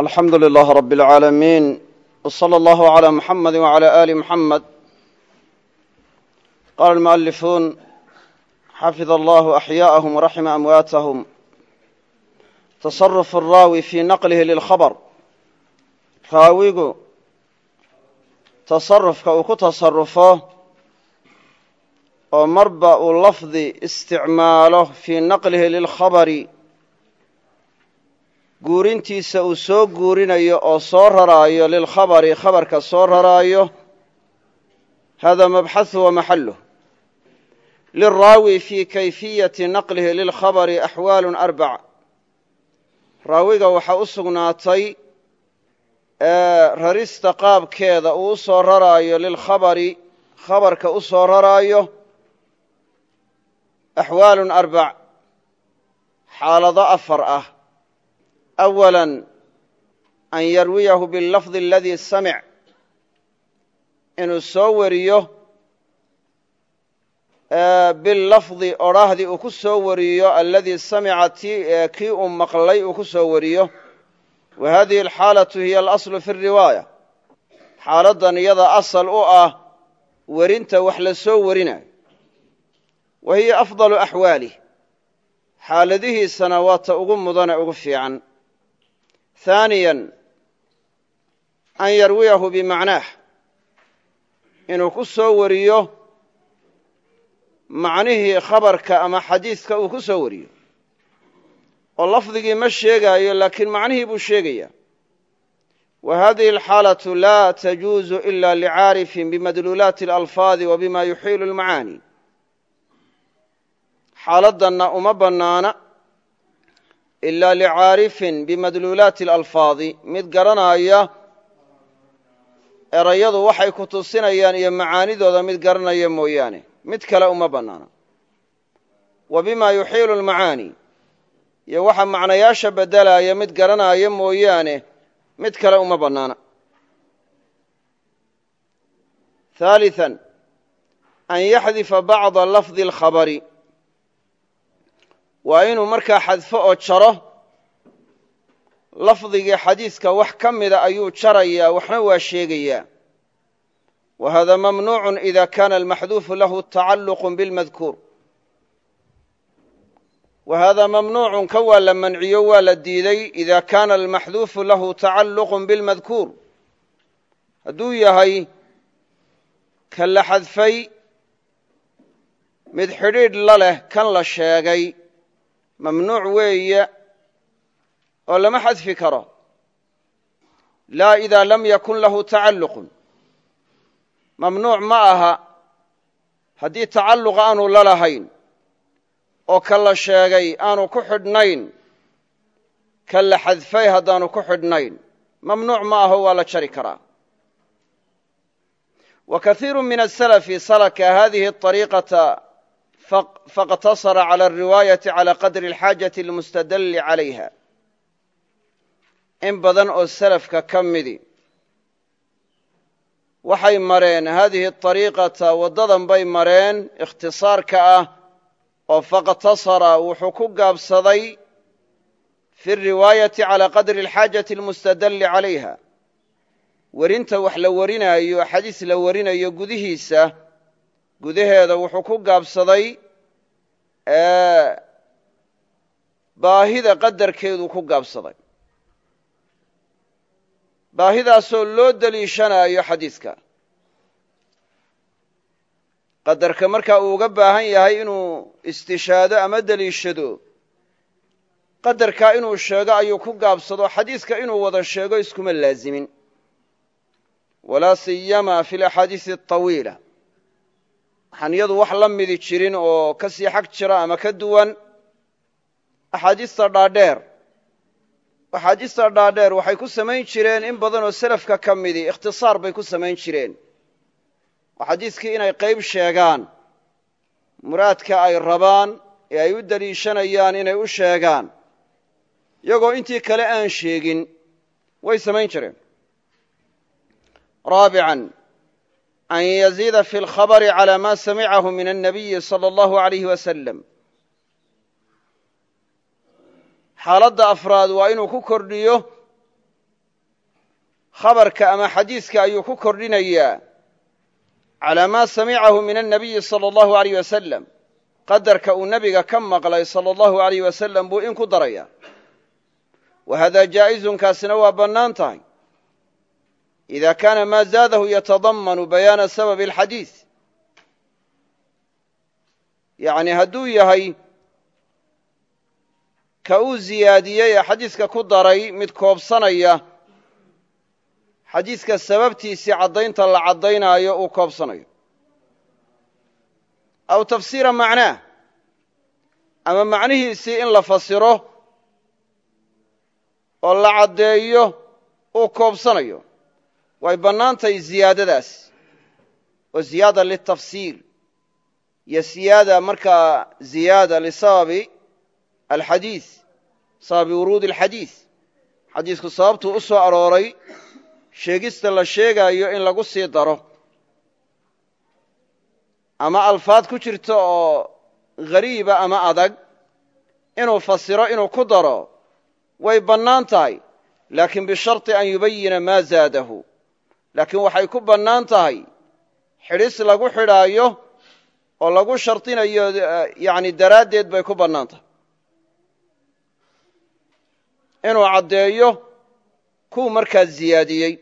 alxamdu lilaah rab اlcaalamiin wslى اllahu عlى muxamadi wعlى ali muxamed qala almualifuun xafid allahu axyaءahum wraxima amwaatahum tasaruf الraawi fii naqlihi lilkhabr raawigu tasarufka uu ku tasarufo oo marba uu lafdi isticmaalo fii naqlihi lilkhabari guurintiisa uu soo guurinayo oo soo raraayo lilkhabari khabarka soo raraayo hada mabxahu wa maxaluh lilraawi fii kayfiyati naqlihi lilkhabari axwaalu arbac. Raawiga waxaa u sugnaatay rarista qaabkeeda uu u soo raraayo lilkhabari khabarka u soo raraayo axwaalu arbac. Xaalado afar ah awala an yarwiyahu bilafdi aladii samic inuu soo wariyo bilafdi odhaahdii uu ku soo wariyo aladii samica kii uu maqlay uu ku soo wariyo wa hadihi alxaalatu hiya alaslu fi riwaaya xaaladdan iyada asal u ah werinta wax la soo warinayo wa hiya afdalu axwaalih xaaladihiisana waa ta ugu mudane ugu fiican haaniya an yarwiyahu bimacnaah inuu ku soo wariyo macnihii khabarka ama xadiidka uu ku soo wariyo. oo lafdigii ma sheegaayo laakiin macnihii buu sheegaya wa hadihi alxaalatu laa tajuuzu ila licaarifin bimadluulaati alalfaadi wa bima yuxiilu almacaani. xaaladdanna uma bannaana ilaa licaarifin bimadluulaati alalfaadi mid garanaya erayadu waxay ku tusinayaan iyo macaanidooda mid garanaya mooyaane mid kale uma bannaana wa bima yuxiilu almacaani iyo waxa macnayaasha beddelaya mid garanaya mooyaane mid kale uma bannaana haaliثa an yaxdifa bacda lafdi اlkhabari waa inuu markaa xadfo oo jaro. Lafdigii xadiiska wax ka mida ayuu jarayaa waxna waa sheegayaa. Wa hada mamnuucu ida kana almaxduufu lahu tacalluq bilmadkuur. Wa hada mamnuucun ka waa la manciyo waa la diiday ida kaana almaxduufu lahu tacalluqu bilmadkuur. Hadduu yahay ka la xadfay mid xidhiidh la leh kan la sheegay mamnuuc weeye oo lama xadfi karo. Laa ida lam yakun lahu tacalluqun. Mamnuuc ma aha haddii tacalluq aanu la lahayn oo ka la sheegay aanu ku xidhnayn ka la xadfay haddaanu ku xidhnayn mamnuuc ma aho waa la jari karaa. Wa kaiiru min asalafi salaka hadihi ariiqata fاqtasara calى الriwaayaةi calى qadri اlxaajaةi اlmustadali calayha in badan oo salafka ka midi waxay mareen hadihi طariiqata waddadan bay mareen ikhtisaarka ah oo fاqtasara wuxuu ku gaabsaday fi الriwaayaةi calى qadri اlxaajaةi اlmustadali calayha werinta wax la warinaayo xadiis la warinayo gudihiisa gudaheeda wuxuu ku gaabsaday baahida qadarkeedu ku gaabsaday. Baahidaasoo loo deliishanayo xadiiska. Qadarka markaa uu uga baahan yahay inuu istishaado ama deliishado qadarkaa inuu sheego ayuu ku gaabsado xadiiska inuu wada sheego iskuma laazimin. Walaa siyama fi laxaadiisi aطawiila waxaan iyadu wax la midi jirin oo ka sii xag jira ama ka duwan axaadiista dhaadheer. Axaadiista dhaadheer waxay ku samayn jireen in badan oo selafka ka midi ikhtisaar bay ku samayn jireen. Oo xadiiskii inay qayb sheegaan muraadka ay rabaan ee ay u deliishanayaan inay u sheegaan. Iyagoo intii kale aan sheegin way samayn jireen an yaziida fi اlkhabri calى ma samicahu min الnabiyi salى اllahu عalayh wasalam xaaladda afraad waa inuu ku kordhiyo khabarka ama xadiiska ayuu ku kordhinayaa calaa maa samicahu min annabiyi sala allahu aleyh wasalam qadarka uu nebiga ka maqlay sala allahu aleyh wasalam buu in ku daraya wa hada jaa'izun kaasina waa bannaan tahay ida kaana maa zaadahu yatadammanu bayaana sababi alxadiis yacni hadduu yahay ka uu ziyaadiyey ee xadiiska ku daray mid koobsanaya xadiiska sababtiisii caddaynta la caddaynaayo uu koobsanayo aw tafsiira macnaah ama macnihiisii in la fasiro oo la caddeeyo uu koobsanayo way bannaan tahay ziyaadadaas. Oo ziyaada litafsiir iyo siyaada markaa ziyaada lisababi alxadiis sababi wuruudi alxadiis. Xadiisku sababtuu u soo arooray sheegista la sheegaayo in lagu sii daro. Ama alfaad ku jirta oo ghariiba ama adag inuu fasiro inuu ku daro way bannaan tahay. Laakiin bisharti an yubayina maa zaadahu laakiin waxay ku bannaan tahay xidhis lagu xidhaayo oo lagu shardinayo yani daraaddeed bay ku bannaan tahay inuu caddeeyo kuu markaa ziyaadiyey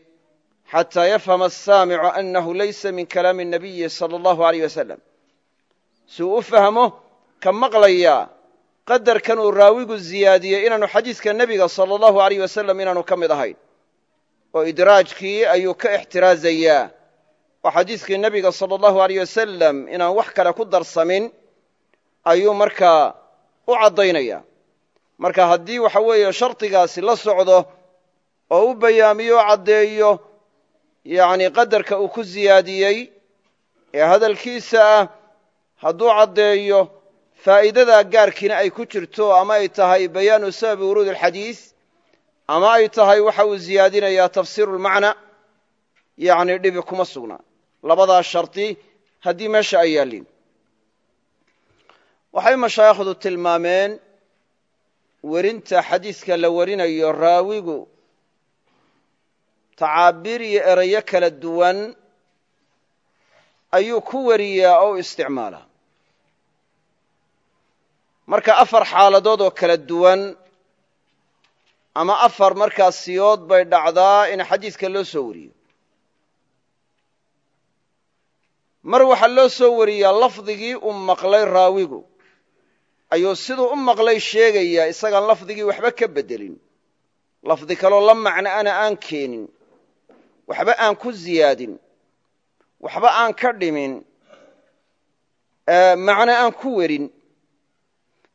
xataa yafhama asaamicu annahu laysa min kalaami الnabiyi salى اllahu aleyh wasalam si uu u fahmo ka maqlayaa qadarkan uu raawigu ziyaadiyey inaanu xadiiska nebiga salى اllahu aleyh wasalam inaanu ka mid ahayn oo idraajkii ayuu ka ixtiraazayaa oo xadiiskii nebiga salى اllahu aleyh wasalam inaan wax kale ku darsamin ayuu markaa u caddaynaya. Marka haddii waxa weeye shardigaasi la socdo oo u bayaamiyo o caddeeyo yacni qadarka uu ku ziyaadiyey ee hadalkiisa ah hadduu caddeeyo faa'iidadaa gaarkiina ay ku jirto ama ay tahay bayaanu sababi wuruudi alxadiis ama ay tahay waxa uu ziyaadinayaa tafsiiru lmacna yacni dhibi kuma sugna. Labadaa shardi haddii meesha ay yaalliin. Waxay mashaayikhdu tilmaameen werinta xadiiska la warinayo raawigu tacaabiir iyo erayo kala duwan ayuu ku wariyaa oo isticmaalaa. Marka afar xaaladood oo kala duwan ama afar markaa siyood bay dhacdaa in xadiiska loo soo wariyo. Mar waxaa loo soo wariyaa lafdigii uu maqlay raawigu. Ayuu siduu u maqlay sheegayaa isagaan lafdigii waxba ka beddelin lafdi kaloo la macno ana aan keenin. Waxba aan ku ziyaadin. Waxba aan ka dhimin. Macno aan ku werin.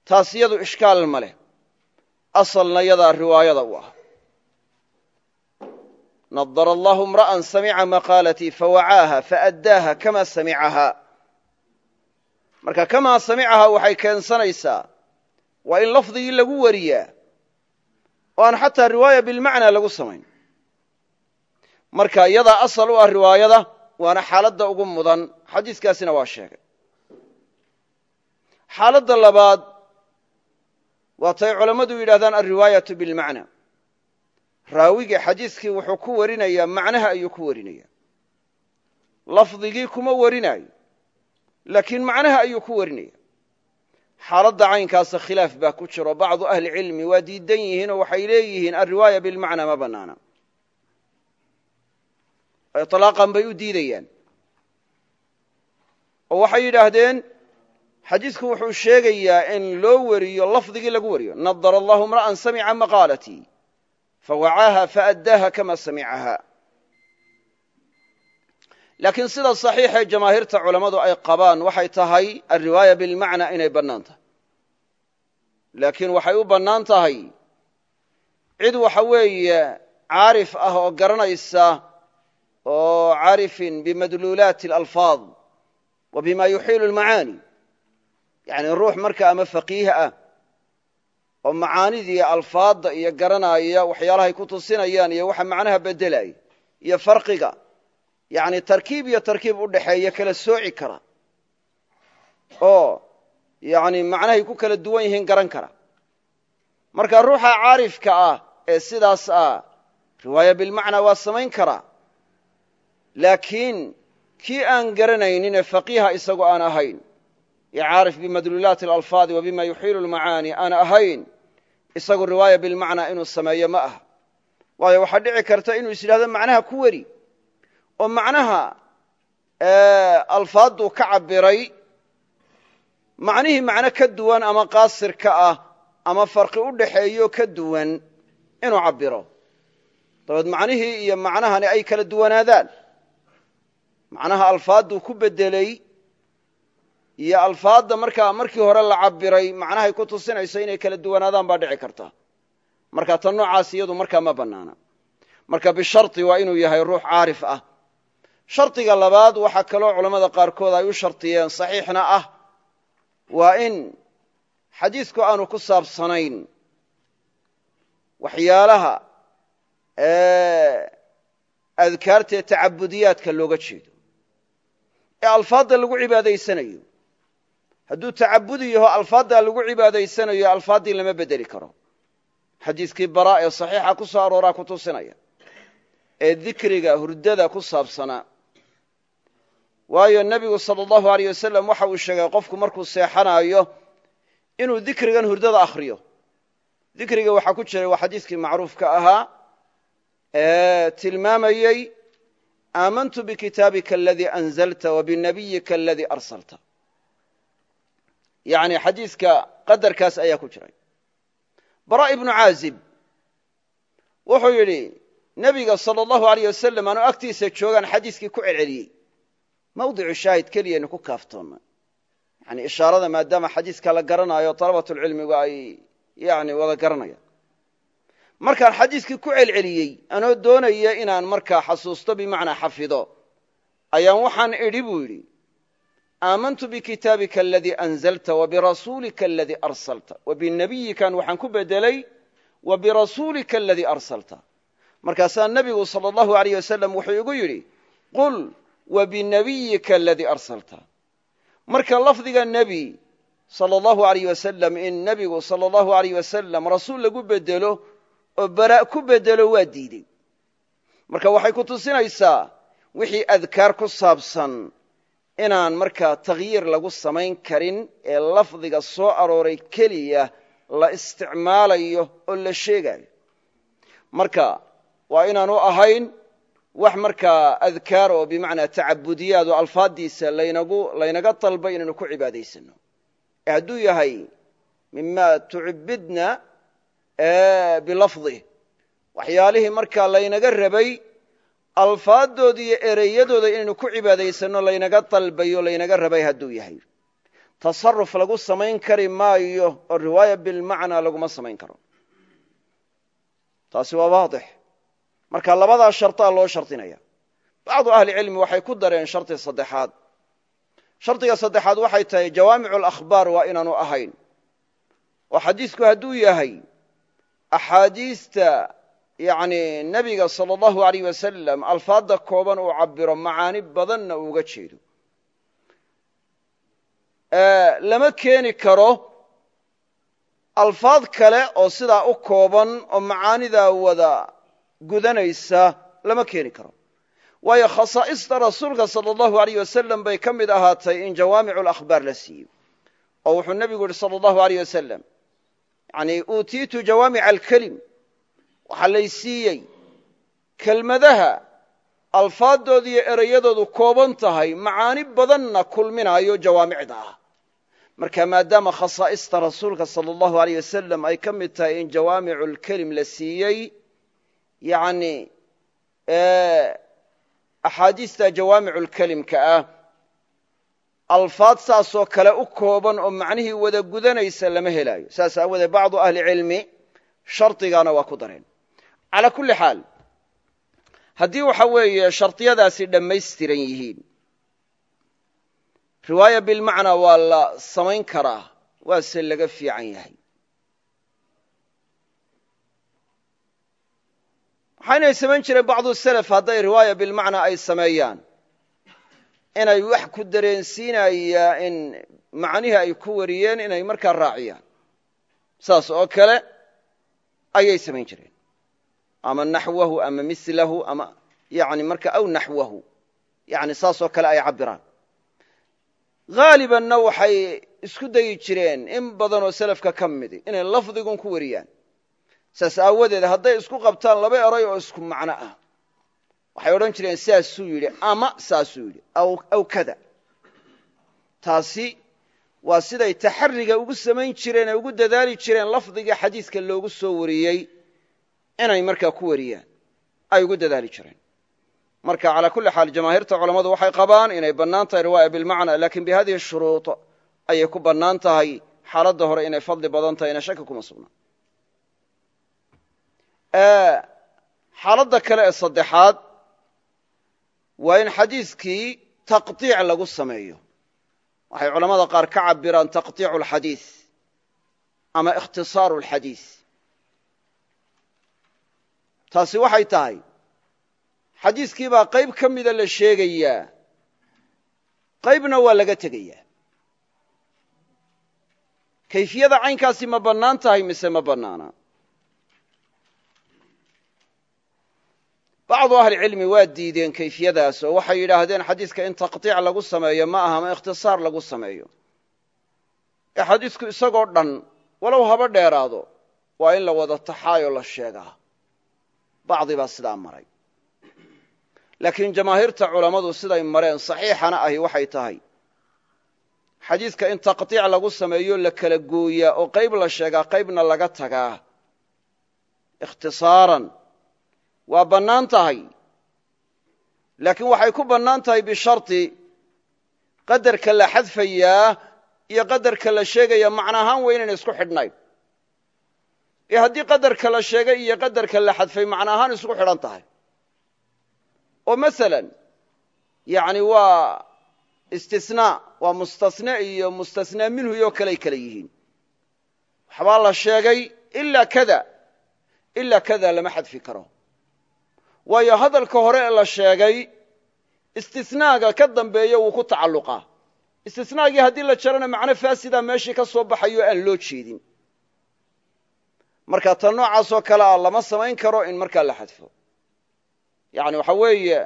Taas iyadu ishkaal ma leh asalna yadaa riwaayada u ah. Nadara allahu imra'an samica maqaalatii fawacaaha faaddaaha kama samicahaa marka kamaa samicahaa waxay keensanaysaa waa in lafdigii lagu wariyaa oo aan xataa riwaaya bilmacnaa lagu samayn. Marka iyadaa asal u ah riwaayada waana xaaladda ugu mudan. Xadiiskaasina waa sheegay. Xaaladda labaad waatay culammadu yidhahdaan alriwaayatu bilmacna. Raawiga xadiiskii wuxuu ku warinayaa macnaha ayuu ku warinaya lafdigii kuma warinaayo laakiin macnaha ayuu ku warinaya xaaladda caynkaasa khilaaf baa ku jiro. Bacdu ahli cilmi waa diidan yihiin oo waxay leeyihiin alriwaaya bilmacna ma bannaana. Iطlaaqan bay u diidayaan. Oo waxay yidhaahdeen xadiisku wuxuu sheegayaa in loo wariyo lafdigii lagu wariyo. Nadara allahu imra'an samica maqaalatii fawacaaha faaddaaha kama samicaha laakiin sida saxiixee jamaahiirta culammadu ay qabaan waxay tahay alriwaaya bilmacna inay bannaan tahay. Laakiin waxay u bannaan tahay cid waxa weeye caarif ah oo garanaysa oo caarifin bimadluulaati alalfaad wa bima yuxiilu lmacaani yacni ruux marka ama faqiih ah oo macaanidii alfaadda iyo garanaya waxyaalahay ku tusinayaan iyo waxa macnaha beddelaya iyo farqiga yacni tarkiib iyo tarkiib u dhaxeeya kala sooci kara oo yacni macnahay ku kala duwan yihiin garan kara. Marka ruuxa caarifka ah ee sidaas ah riwaaya bilmacnaa waa samayn karaa laakiin kii aan garanaynin ee faqiiha isagoo aan ahayn iyo caarif bimadluulaati alalfaadi wa bima yuxiilu lmacaani aan ahayn isagu riwaaya bilmacnaa inuu sameeyo ma aha waayo waxaa dhici karta inuu is yidhahdo macnaha ku weri oo macnaha alfaadduu ka cabbiray macnihii macno ka duwan ama qaasir ka ah ama farqi u dhaxeeyo ka duwan inuu cabbiro dabeed macnihii iyo macnahani ay kala duwanaadaan macnaha alfaadduu ku beddeley iyo alfaadda markaa markii hore la cabbiray macnahay ku tusinayso inay kala duwanaadaan baa dhici karta. Marka tan noocaas iyadu markaa ma bannaana. Marka bisharti waa inuu yahay ruux caarif ah. Shardiga labaad waxaa kaloo culammada qaarkood ay u shardiyeen saxiixna ah waa in xadiidku aanu ku saabsanayn waxyaalaha adkaartae tacabudiyaadka looga jeedo. Ee alfaadda lagu cibaadaysanayo hadduu tacabudi yaho alfaaddaa lagu cibaadaysanayo alfaaddii lama bedeli karo. Xadiidkii baraa ee saxiixa ku soo arooraa ku tusinaya ee dikriga hurdada ku saabsanaa waayo nebigu sala allahu aleyh wasalam waxa uu sheegay qofku markuu seexanaayo inuu dikrigan hurdada akhriyo. Dikriga waxaa ku jiray waa xadiidkii macruufka ahaa ee tilmaamayey aamantu bikitaabika aladii anzalta wa binabiyika aladii arsalta yani xadiidka qadarkaas ayaa ku jiray. Bara ibnu caazib wuxuu yidhi nebiga sala allahu aleyh wasalam aanu agtiisa joogaan xadiiskii ku celceliyey. Mawdicu shaahid keliyaynu ku kaaftoonna yani ishaarada maadaama xadiiska la garanaayo dalabatulcilmigu ay yani wada garanayaan markaan xadiiskii ku celceliyey anoo doonaya inaan markaa xasuusto bimacnaa xafido ayaan waxaan idhi buu yidhi aamantu bikitaabika aladii anzalta wa birasuulika aladii arsalta. Wa binabiyikan waxaan ku bedelay wa birasuulika aladii arsalta. Markaasaa nebigu sala allahu aleyh wasalam wuxuu igu yidhi qul wa binabiyika aladii arsalta. Marka lafdiga nebi sala allahu aleyh wasalam in nebigu sala allahu aleyh wasalam rasuul lagu bedelo oo bara' ku bedelo waa diidey. Marka waxay ku tusinaysaa wixii adkaar ku saabsan inaan markaa takhyiir lagu samayn karin ee lafdiga soo arooray keliya la isticmaalayo oo la sheegayo. Marka waa inaanu ahayn wax markaa adkaar oo bimacnaa tacabudiyaad oo alfaaddiisa laynaga dalbay inaynu ku cibaadaysano ee hadduu yahay mima tucibidna bilafdih waxyaalihii markaa laynaga rabay alfaaddooda iyo ereyadooda inaynu ku cibaadaysanno laynaga dalbayo laynaga rabay hadduu yahay. Tasaruf lagu samayn kari maayo oo riwaaya bilmacnaa laguma samayn karo. Taasi waa waadix. Marka labadaa shartaa loo shardinaya bacdu ahli cilmi waxay ku dareen shardi saddexaad. Shardiga saddexaad waxay tahay jawaamicu alakhbaar waa inaanu ahayn. Oo xadiisku hadduu yahay axaadiista yani nebiga sala allahu aleyh wasalam alfaadda kooban uu cabiro macaani badanna uuga jeedo. Lama keeni karo alfaad kale oo sidaa u kooban oo macaanidaa wada gudanaysa lama keeni karo. Waayo khasaa'ista rasuulka sala allahu aleyh wasalam bay ka mid ahaatay in jawaamicu alakhbaar la siiyo oo wuxuu nebigu yihi sala allahu aleyh wasalam yani uutiitu jawaamica alkelim waxaa lay siiyey. Kelmadaha alfaaddooda iyo ereyadoodu kooban tahay macaani badanna kulminaayo jawaamicda. Ah marka maadaama khasaa'ista rasuulka sala allahu aleyh wasalam ay ka mid tahay in jawaamicu lkelim la siiyey yani axaadiista jawaamicu lkelimka ah alfaad saasoo kale u kooban oo macnihii wada gudanaysa lama helaayo. Saas aawoodee bacdu ahli cilmi shardigaana waa ku dareen calaa kulli xaal haddii waxa weeye shardiyadaasi dhammaystiran yihiin riwaaya bilmacnaa waa la samayn karaa waase laga fiican yahay. Waxaynay samayn jireen bacdu selef hadday riwaaya bilmacnaa ay sameeyaan. Inay wax ku dareensiinayaa in macnihii ay ku wariyeen inay markaa raaciyaan. Saas oo kale ayay samayn jireen ama naxwahu ama milahu ama yani marka aw naxwahu yani saasoo kale ay cabiraan haalibanna waxay isku dayi jireen in badanoo selafka ka midi inay lafdigun ku wariyaan. Saas aawadeed hadday isku qabtaan laba eray oo isku macno ah. Waxay odhan jireen saasuu yidhi ama saasuu yidhi aw kada. Taasi waa siday taxariga ugu samayn jireen ee ugu dadaali jireen lafdiga xadiiska loogu soo wariyey inay markaa ku wariyaan ay ugu dadaali jireen marka calaa kulli xaal jamaahiirta culammadu waxay qabaan inay bannaan tahay riwaaya bilmacna lakin bi hadihi shuruud ayay ku bannaan tahay xaaladda hore inay fadli badan tahayna shaki kuma sugnaa xaaladda kale ee saddexaad waa in xadiiskii taqطiic lagu sameeyo waxay culamada qaar ka cabiraan taqطiicu اlxadiiث ama ikhtisaaru اlxadiiث taasi waxay tahay xadiiskii baa qayb ka mida la sheegayaa qaybna waa laga tegayaa. Kayfiyada caynkaasi ma bannaan tahay mise ma bannaana? Bacdu ahlicilmi waa diideen kayfiyadaas oo waxay yidhaahdeen xadiiska in taqطiic lagu sameeyo ma aha ma ikhtisaar lagu sameeyo. Ee xadiisku isagoo dhan walow haba dheeraado waa in la wada taxaayoo la sheegaa bacdi baa sidaa maray. Laakiin jamaahiirta culammadu siday mareen saxiixana ahi waxay tahay. Xadiiska in taqطiic lagu sameeyo la kala gooyaa oo qayb la sheegaa qaybna laga tagaa. Ikhtisaaran. Waa bannaan tahay. Laakiin waxay ku bannaan tahay bishardi qadarka la xadfayaa iyo qadarka la sheegaya macno ahaan waa inayna isku xidhnayn ee haddii qadarka la sheegay iyo qadarka la xadfay macno ahaan isku xidhan tahay. oo masalan yani waa istisnaa waa mustasne iyo mustasnaa minhu iyo kaley kale yihiin. waxbaa la sheegay ilaa kada ilaa kada lama xadfi karo. waayo hadalka hore ee la sheegay istisnaaga ka dambeeya wuu ku tacalluqaa. istisnaagii haddii la jarana macno faasida meeshii ka soo baxayo aan loo jeedin marka tan noocaasoo kale a lama samayn karo in markaa la xadfo. Yani waxa weeye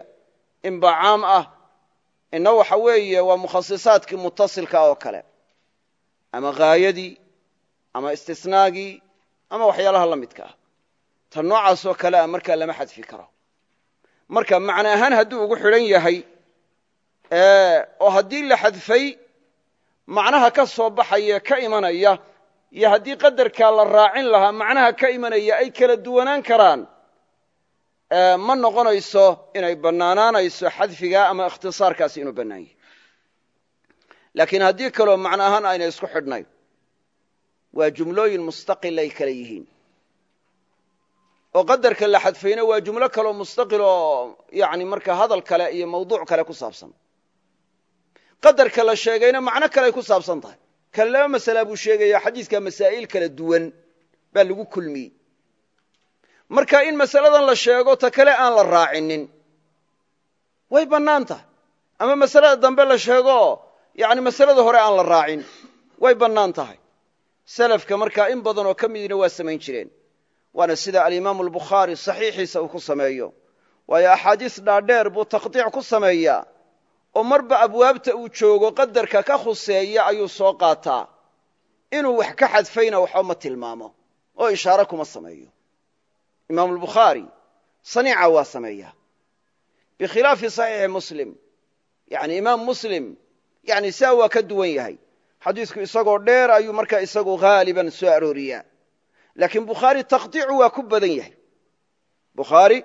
inbaa caam ah ina waxa weeye waa mukhasisaadkii mutasilka oo kale. Ama haayadii ama istisnaagii ama waxyaalaha la midka ah. Tan noocaasoo kale a markaa lama xadfi karo. Marka macno ahaan hadduu ugu xidhan yahay oo haddii la xadfay macnaha ka soo baxaya ka imanaya iyo haddii qadarkaa la raacin lahaa macnaha ka imanaya ay kala duwanaan karaan ma noqonayso inay bannaanaanayso xadfiga ama ikhtisaarkaasi inuu bannaan yahay. Laakiin haddii kaleo macno ahaan aynay isku xidhnayn waa jumlooyin mustaqil ay kale yihiin. Oo qadarka la xadfayna waa jumlo kaleo mustaqil oo yani marka hadal kale iyo mawduuc kale ku saabsan. Qadarka la sheegayna macno kale ay ku saabsan tahay kale laba masala buu sheegaya xadiiska masaa'il kala duwan baa lagu kulmiyey. Marka in masaladan la sheego ta kale aan la raacinin. Way bannaan tahay. Ama masalada dambe la sheego yani masalada hore aan la raacin. Way bannaan tahay. Salafka markaa in badan oo ka midina waa samayn jireen. Waana sida alimaamu albukhaari saxiixiisa uu ku sameeyo. Waayo axaadiis dhaadheer buu taqdiic ku sameeyaa oo marba abwaabta uu joogo qadarka ka khuseeya ayuu soo qaataa. Inuu wax ka xadfayna waxba ma tilmaamo oo ishaare kuma sameeyo. Imaamu albukhaari saniica waa sameeya. Bikhilaafi saxiixi muslim yani imaam muslim yani saa waa ka duwan yahay. Xadiisku isagoo dheer ayuu markaa isagu haaliban soo arooriyaa. Laakiin bukhaari taqdiicu waa ku badan yahay. Bukhaari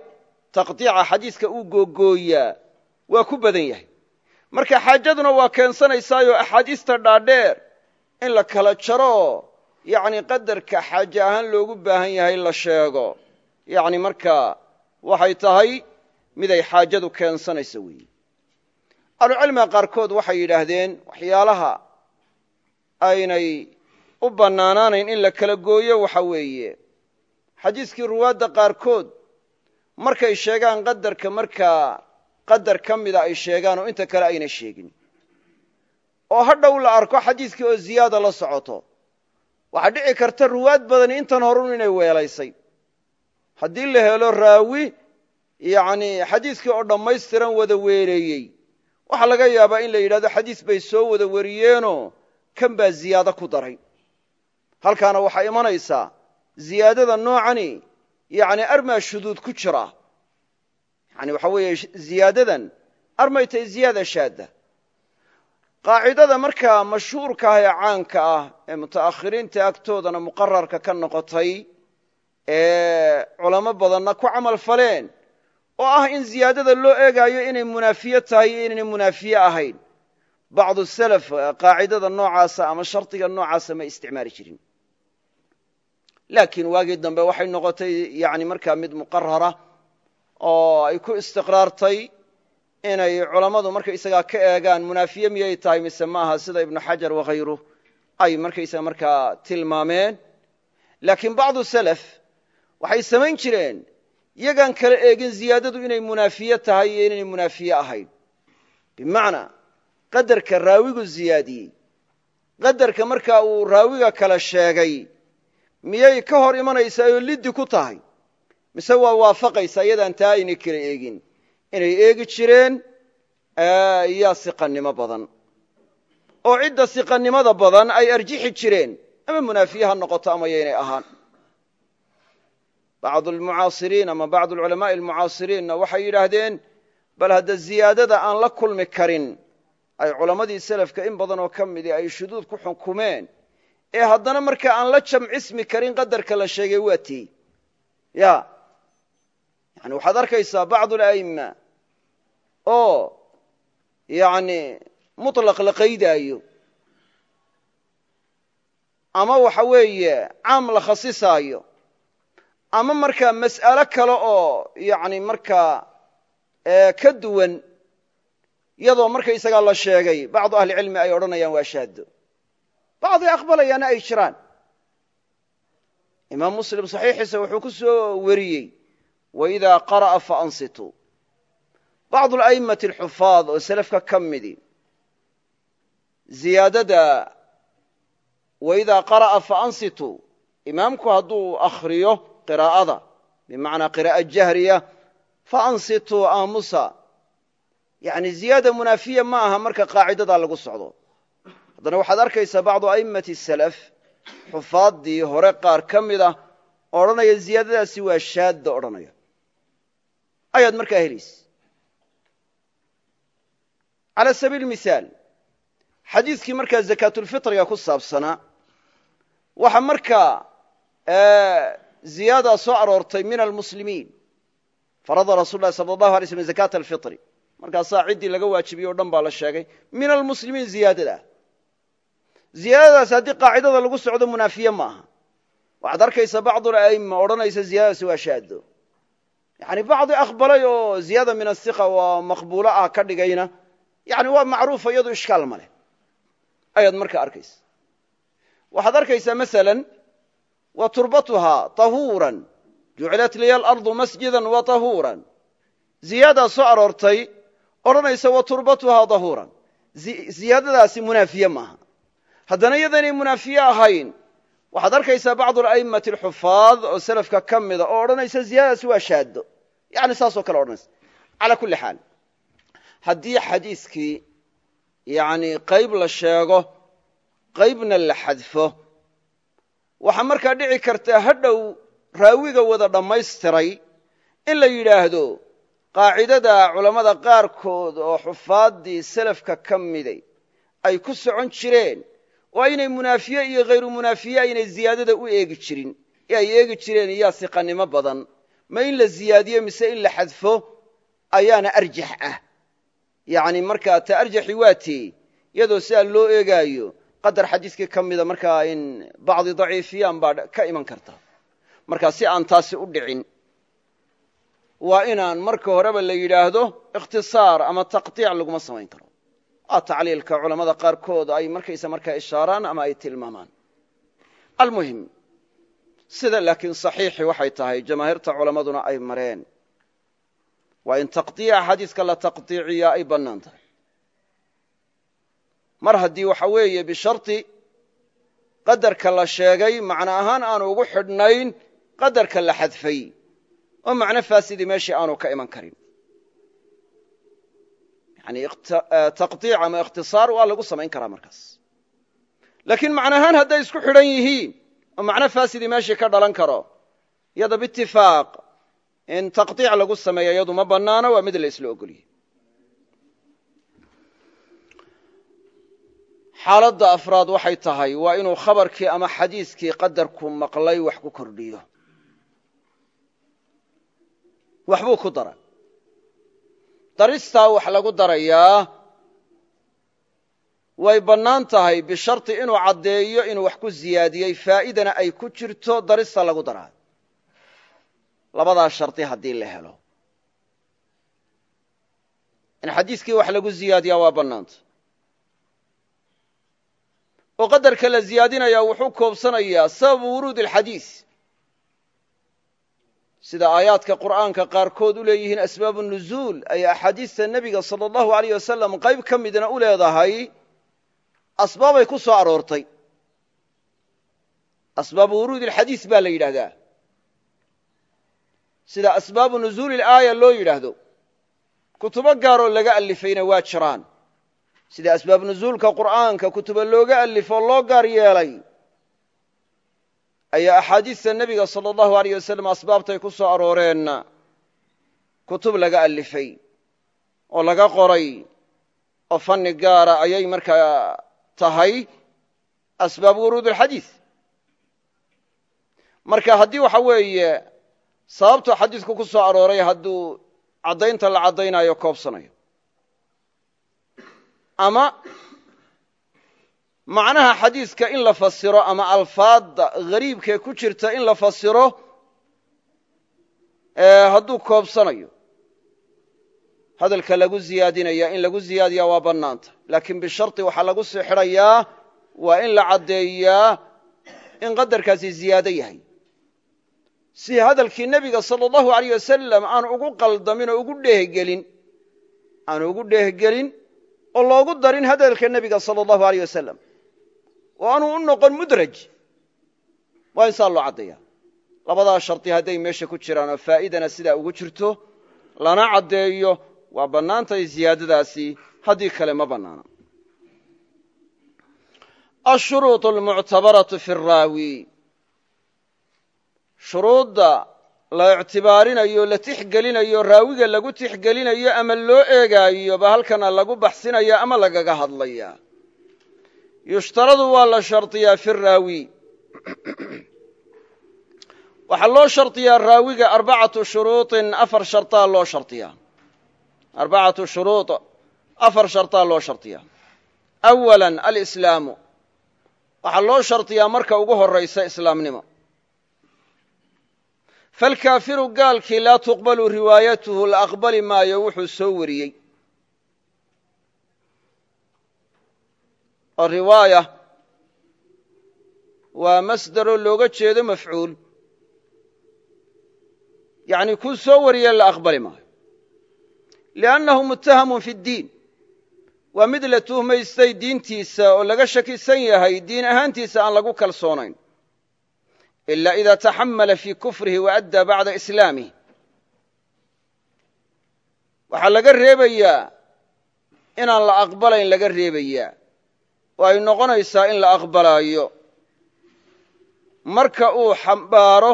taqdiica xadiiska uu googooyaa waa ku badan yahay marka xaajaduna waa keensanaysaayo axaadiista dhaadheer in la kala jaro yani qadarka xaaje ahaan loogu baahan yahay la sheego. Yani markaa waxay tahay miday xaajadu keensanayso weeye ahlucilmiga qaarkood waxay yidhaahdeen waxyaalaha aynay u bannaanaanayn in la kala gooyo waxa weeye. Xadiiskii ruwaadda qaarkood markay sheegaan qadarka markaa qadar ka mida ay sheegaan oo inta kale ayna sheegin. oo hadhow la arko xadiiskii oo ziyaada la socoto waxaa dhici karta ruwaad badani intan horun inay weelaysay. Haddii la helo raawi yani xadiiskii oo dhammaystiran wada weeleeyey waxaa laga yaabaa in la yidhahdo xadiis bay soo wada wariyeenoo kan baa ziyaado ku daray. Halkaana waxaa imanaysaa ziyaadada noocani yani armaa shuduud ku jira yani waxa weeye ziyaadadan armay tahay ziyaada shaadda. Qaacidada markaa mashhuurka ah ee caanka ah ee muta'akhiriinta agtoodana muqararka ka noqotay ee culamo badanna ku camal faleen oo ah in ziyaadada loo eegaayo inay munaafiye tahay iyo inaynay munaafiye ahayn. Bacdu salaf qaacidada noocaasa ama shardiga noocaasa ma isticmaali jirin. Laakiin waagii dambe waxay noqotay yani markaa mid muqarara oo ay ku istiqraartay inay culammadu markaysagaa ka eegaan munaafiye miyay tahay mise maaha sida ibnu xajar wakhayruh ay markaysaga markaa tilmaameen. Laakiin bacdu salaf waxay samayn jireen yagaan kala eegin ziyaadadu inay munaafiye tahay iyo inaynay munaafiye ahayn. Bimacnaa qadarka raawigu ziyaadiyey qadarka markaa uu raawiga kala sheegay miyay ka hor imanaysaa oo liddi ku tahay mise waa waafaqaysaa iyadaan taa aynay kala eegin. Inay eegi jireen yaa siqannimo badan. Oo cidda siqannimada badan ay arjixi jireen ama munaafiye ha noqoto ama yaynay ahaan. Bacdu almucaasiriin ama bacdu alculamaai almucaasiriinna waxay yidhaahdeen bal hadda ziyaadada aan la kulmi karin ay culammadii selafka in badan oo ka midii ay shuduud ku xukumeen ee haddana marka aan la jamcismi karin qadarka la sheegay waa tii. Ya yani waxaad arkaysaa bacdu ala'imma oo yani muطlaq la qaydaayo. Ama waxa weeye caam la khasisaayo. Ama markaa mas'alo kale oo yani markaa ka duwan iyadoo markaysagaa la sheegay bacdu ahli cilmi ay odhanayaan waa shaado bacdi aqbalayaana ay jiraan. Imaam muslim saxiixiisa wuxuu ku soo wariyey waidaa qara'a faansituu bacdu ala'immati alxufaad oo selafka ka midi ziyaadada waidaa qara'a faansituu imaamku hadduu akhriyo qiraa'ada bimacnaa qira'a jahriya faansituu aamusa yani ziyaada munaafiya ma aha marka qaacidadaa lagu socdo haddana waxaad arkaysaa bacdu a'immati salaf xufaaddii hore qaar ka mid ah odhanaya ziyaadadaasi waa shaadda odhanaya ayaad markaa helaysa. Cala sabiili mihaal xadiiskii markaa zakaatulfitriga ku saabsanaa waxa markaa ziyaadaa soo aroortay min almuslimiin. Farada rasul lahi sala allahu alay slm zakaata alfitri markaasaa ciddii laga waajibiyey o dhan baa la sheegay. Min almuslimiin ziyaadada. Ziyaadadaas haddii qaacidada lagu socdo munaafiye ma waxaad arkaysa bacdu ala'imma odhanaysa ziyadadaasi waa shaado yani bacdi aqbalay oo ziyaada min asiqa waa maqbuulo ah ka dhigayna yani waa macruufa iyadu ishkaal ma leh. Ayaad marka arkaysa. Waxaad arkaysaa maala wa turbatuhaa tahuuran jucilat liya alardu masjida wa tahuuran. Ziyaadaa soo aroortay odhanaysa wa turbatuhaa tahuuran. Ziyaadadaasi munaafiye maaha. Haddana iyadanay munaafiye ahayn waxaad arkaysaa bacdu ala'immati alxufaad oo selafka ka mida oo odhanaysa ziyadadaasi waa shaado yani saasoo kale odhanaysa. Calaa kulli xaal. Haddii xadiiskii yani qayb la sheego qaybna la xadfo waxaa markaa dhici karta hadhow raawiga wada dhammaystiray in la yidhaahdo qaacidada culammada qaarkood oo xufaaddii selafka ka miday ay ku socon jireen oo aynay munaafiye iyo hayru munaafiye aynay ziyaadada u eegi jirin. Ay eegi jireen iyaa siqannimo badan. Ma in la ziyaadiyo mise in la xadfo ayaana arjax ah. Yani markaa ta arjaxi waa tee iyadoo sidaa loo eegaayo qadar xadiiskii ka mida markaa in bacdi daciifiyaan baa ka iman karta. Markaa si aan taasi u dhicin waa inaan marka horeba la yidhaahdo ikhtisaar ama taqطiic laguma samayn karo. waa tacliilka culamada qaarkood ay markaysa markaa ishaaraan ama ay tilmaamaan. Almuhim sida laakiin saxiixi waxay tahay jamaahiirta culammaduna ay mareen. Waa in taqdiica xadiidka la taqdiiciyaa ay bannaan tahay. Mar haddii waxa weeye bishardi qadarka la sheegay macno ahaan aanu ugu xidhnayn qadarka la xadfay oo macno faasidi meeshii aanu ka iman karin taqdiic ama ikhtisaar waa lagu samayn karaa markaas. Laakiin macnahaan hadday isku xidhan yihiin oo macno faasidi meeshii ka dhalan karo iyada biitifaaq in taqdiic lagu sameeya iyadu ma bannaano waa mid la isla ogoliyey xaaladda afraad waxay tahay waa inuu khabarkii ama xadiiskii qadarku maqlay wax ku kordhiyo. Waxbuu ku dara daristaa wax lagu darayaa way bannaan tahay bisharti inuu caddeeyo inuu wax ku ziyaadiyey faa'idana ay ku jirto darista lagu daraa. Labadaa shardi haddii la helo. In xadiiskii wax lagu ziyaadiyaa waa bannaanta. Oo qadarka la ziyaadinayaa wuxuu koobsanayaa sababu wuruudi alxadiis sida aayaadka qur'aanka qaarkood u leeyihiin asbaabu nuzuul ay axaadiista nebiga sala allahu aleyh wasalam qayb ka midna u leedahay asbaabay ku soo aroortay. Asbaabu wuruudi alxadiis baa la yidhaahdaa. Sida asbaabu nuzuuli ilaaya loo yidhaahdo kutubo gaaroo laga alifayna waa jiraan. Sida asbaab nuzuulka qur'aanka kutuba looga alifoo loo gaar yeelay ayaa axaadiista nebiga sala allahu aleyh wasalam asbaabtay ku soo arooreenna kutub laga alifay oo laga qoray oo fanni gaara ayay markaa tahay asbaab wuruud alxadiis marka haddii waxa weeye sababtuu xadiisku ku soo arooray hadduu caddaynta la caddaynayo koobsanayo. Ama macnaha xadiiska in la fasiro ama alfaadda hariibkee ku jirta in la fasiro hadduu koobsanayo. Hadalka lagu ziyaadinaya in lagu ziyaadiyaa waa bannaanta. Laakiin bisharti waxaa lagu sii xidhayaa waa in la caddeeyaa in qadarkaasi ziyaado yahay. Si hadalkii nebiga sala allahu aleyh wasalam aan ugu qaldamin oo ugu dheehgelin aan ugu dheehgelin oo loogu darin hadalka nebiga sala allahu aleyh wasalam oo aanuu u noqon mudraj. Waa in saa loo caddeeya labadaa shardi hadday meesha ku jiraan oo faa'idana sidaa ugu jirto lana caddeeyo waa bannaantahay ziyaadadaasi haddii kale ma bannaana. Ashuruuط almuctabaratu fi araawi shuruudda la ictibaarinayo la tixgelinayo raawiga lagu tixgelinayo ama loo eegaayo ba halkana lagu baxsinaya ama lagaga hadlaya yushtaradu waa la shardiyaa fi raawi. Waxaa loo shardiyaa raawiga arbacatu shuruuطin afar shartaa loo shardiyaa arbacatu shuruuط afar shartaa loo shardiyaa awala alislaamu. Waxaa loo shardiyaa marka ugu horaysa islaamnimo. Falkaafiru gaalkii laa tuqbalu riwaayatuhu la aqbali maayo wuxuu soo wariyey oo riwaaya waa masdaroo looga jeedo mafcuul. Yacni kuu soo wariye la aqbali maayo. Liannahu muttahamun fi ddiin. Waa mid la tuhmaystay diintiisa oo laga shakisan yahay diin ahaantiisa aan lagu kalsoonayn. Ila ida taxamala fii kufrihi wa addaa bacda islaamih waxaa laga reebayaa inaan la aqbalayn laga reebayaa oo ay noqonaysaa in la aqbalaayo. Marka uu xambaaro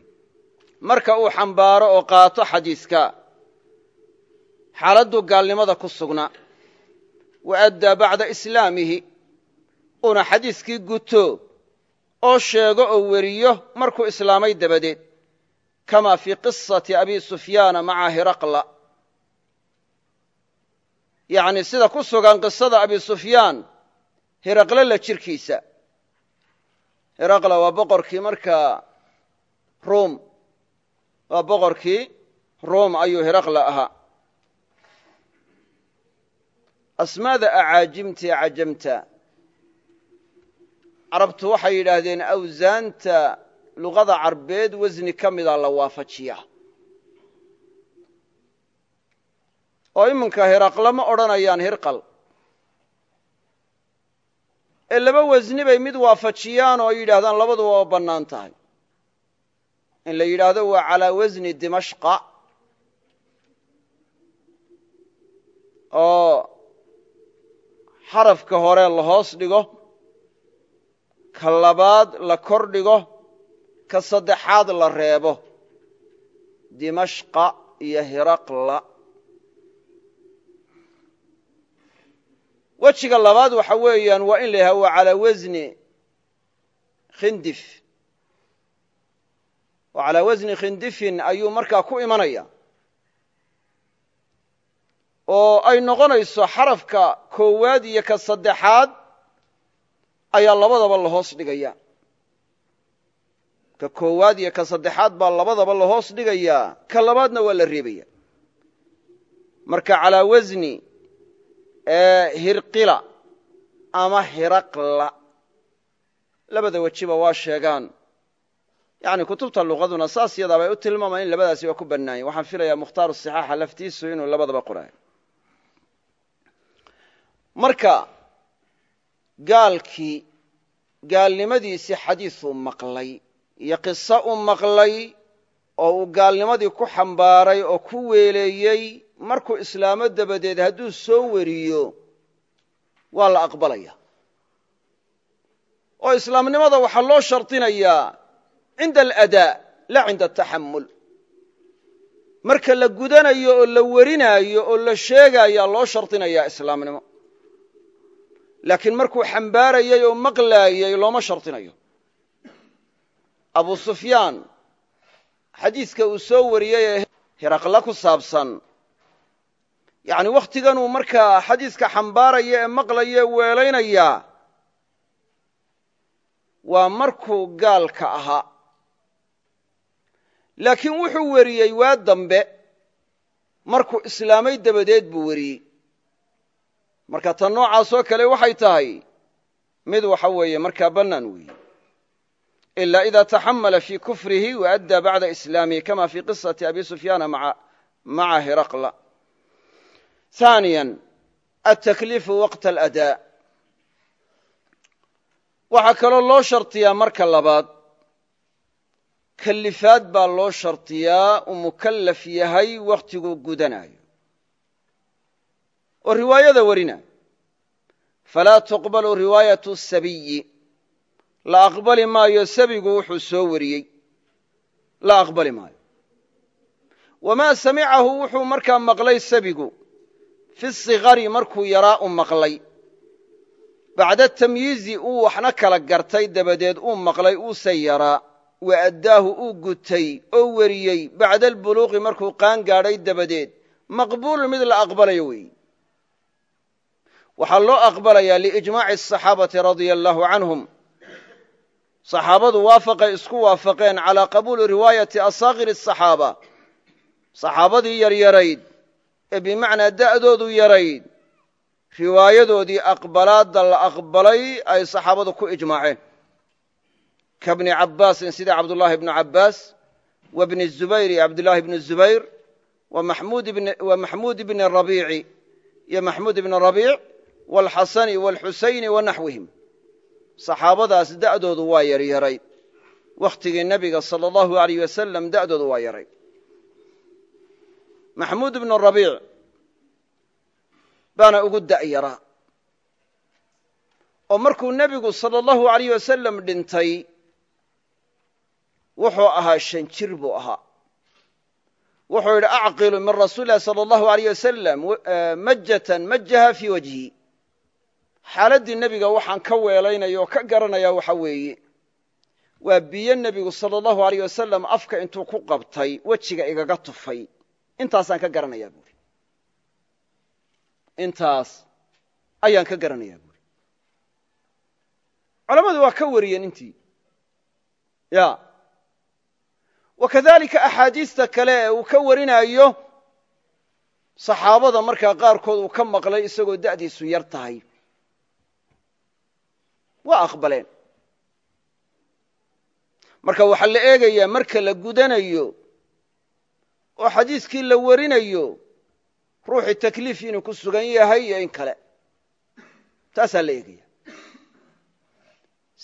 marka uu xambaaro oo qaato xadiiska xaaladdu gaalnimada ku sugnaa wa addaa bacda islaamihi uuna xadiiskii guto oo sheego oo weriyo markuu islaamay dabadeed. Kama fii qisati abi sufyaana maca hiraqla. Yacni sida ku sugan qisada abi sufyaan hiraqle la jirkiisa. Hiraqla waa boqorkii markaa ruum waa boqorkii ruum ayuu hiraqla ahaa. Asmaada acaajimta ee cajamta. Carabtu waxay yidhaahdeen awsaanta luqada carbeed wasni ka mida la waafajiya. Oo iminka hiraqle ma odhanayaan hirqal ee laba wasni bay mid waafajiyaan oo yidhaahdaan labaduba waa bannaan tahay. In la yidhaahdo waa calaa wasni dimashqa oo xarafka hore la hoos dhigo ka labaad la kor dhigo ka saddexaad la reebo. Dimashqa iyo hiraqla wejiga labaad waxa weeyaan waa in la yidhahdo waa calaa wasni khindif. Oo calaa wasni khindifin ayuu markaa ku imanaya. Oo ay noqonayso xarafka koowaad iyo ka saddexaad ayaa labadaba la hoos dhigaya. Ka koowaad iyo ka saddexaad baa labadaba la hoos dhigayaa ka labaadna waa la reebaya. Marka calaa wasni hirqila ama hiraqla. Labada wejiba waa sheegaan. Yani kutubta luqaduna saas yadaabay u tilmaamaya in labadaasi waa ku bannaanya waxaan filayaa mukhtaaru صixaaxa laftiisu inuu labadaba qoraayo. Marka gaalkii gaalnimadiisii xadiiثuu maqlay iyo qiso u maqlay oo uu gaalnimadii ku xambaaray oo ku weeleeyey markuu islaamo dabadeed hadduu soo wariyo waa la aqbalaya. oo islaamnimada waxaa loo shardinayaa cinda aladaa la cinda ataxamul marka la gudanayo oo la warinaayo oo la sheegaayaa loo shardinayaa islaamnimo. Laakiin markuu xambaarayey oo maqlaayey looma shardinayo. Abu sufyaan xadiiska uu soo wariyey ee hiraqla ku saabsan yani wakhtiganuu markaa xadiiska xambaaraya ee maqlaya ee weelaynaya waa markuu gaalka ahaa. Laakiin wuxuu weriyey waa dambe markuu islaamay dabadeed buu weriyey marka tan noocaasoo kale waxay tahay mid waxa weeye markaa bannaan weeye ila ida taxamala fii kufrihi waaddaa bacda islaamihi kama fii qisati abi sufyaana maca hiraqla ثaaniya atakliifu waqta aladaa waxaa kaloo loo shardiyaa marka labaad. kalifaad baa loo shardiyaa uu mukallaf yahay wakhtiguu gudanayo oo riwaayada warinayo falaa tuqbalu riwaayatu sabiyi la aqbali maayo sabigu wuxuu soo wariyey. la aqbali maayo. wamaa samicahu wuxuu markaa maqlay sabigu fi sikari markuu yaraa u maqlay. Bacda tamyiizi uu waxna kala gartay dabadeed uu maqlay uuse yaraa wa addaahu uu gutay oo weriyey bacda albuluuqi markuu qaan gaadhay dabadeed maqbuulun mid la aqbalayo weeye waxaa loo aqbalayaa liijmaaci asaxaabati radia allaahu canhum. Saxaabadu waafaqay isku waafaqeen calaa qabuuli riwaayati asaakiri asaxaaba saxaabadii yaryarayd ee bimacnaa da'doodu yarayd riwaayadoodii aqbalaadda la aqbalay ay saxaabadu ku ijmaaceen. Ka bni cabbaasin sida cabdullaahi bnu cabbaas wa bni zubayr iyo cabdullaahi bni zubayr wa maxmuud ibni rabiici iyo maxmuud ibni rabiic waalxasani waalxusayni wa naxwihim. Saxaabadaas da'doodu waa yaryaray wakhtigii nebiga sala allahu alayh wasalam da'doodu waa yaray maxmuud ibnu rabiic baana ugu da'yaraa oo markuu nebigu sala allahu alayh wasalam dhintay wuxuu ahaa shan jir buu ahaa. Wuxuu yidhi acqilu min rasuuli illahi sala allahu alayh wasalam majatan majaha fii wajhi. Xaaladdii nebiga waxaan ka weelaynaya oo ka garanayaa waxa weeye. Waa biyo nebigu sala allahu alayh wasalam afka intuu ku qabtay wejiga igaga tufay intaasaan ka garanayaa buuri intaas ayaan ka garanayaa buuri culammadu waa ka wariyeen intii ya. Wa kadalika axaadiista kale ee uu ka warinaayo saxaabada markaa qaarkood uu ka maqlay isagoo da'diisu yar tahay. Waa aqbaleen. Marka waxaa la eegayaa marka la gudanayo oo xadiiskii la warinayo ruuxii takliif inuu ku sugan yahay iyo in kale. Taasaa la eegaya.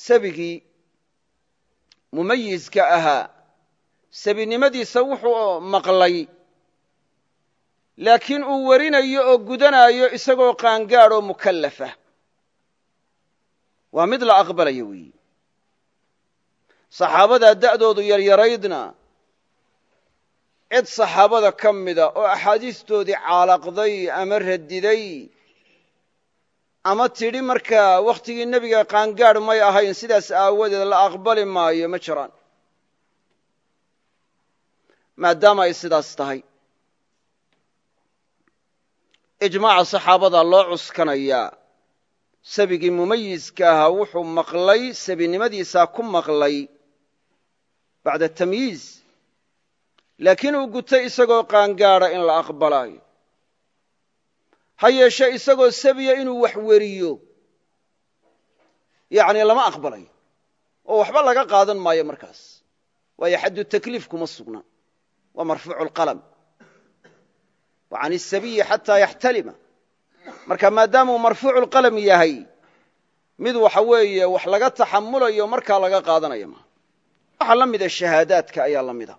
Sabigii mumayiska ahaa sabinimadiisa wuxuu maqlay laakiin uu warinayo oo gudanaayo isagoo qaangaad oo mukallafa. Waa mid la aqbalayo weeyi. Saxaabadaa da'doodu yaryaraydna cid saxaabada ka mida oo axaadiistoodii caalaqday ama radiday ama tidhi markaa wakhtigii nebiga qaangaadh may ahayn sidaas aawadeed la aqbali maayo ma jiraan. Maadaama ay sidaas tahay. Ijmaaca saxaabada loo cuskanayaa. Sabigii mumayiska ahaa wuxuu maqlay sabinimadiisaa ku maqlay. Bacda tamyiiz laakiin uu gutay isagoo qaangaadha in la aqbalaayo ha yeeshe isagoo sabiya inuu wax weriyo. Yacni lama aqbalayo oo waxba laga qaadan maayo markaas. Waayo xaddu takliif kuma sugna. Waa marfuucu lqalam wa can isabiyi xataa yaxtalima. Marka maadaamuu marfuucu lqalam yahay mid waxa weeye wax laga taxamulayo markaa laga qaadanaya maa waxaa la mida shahaadaadka ayaa la mida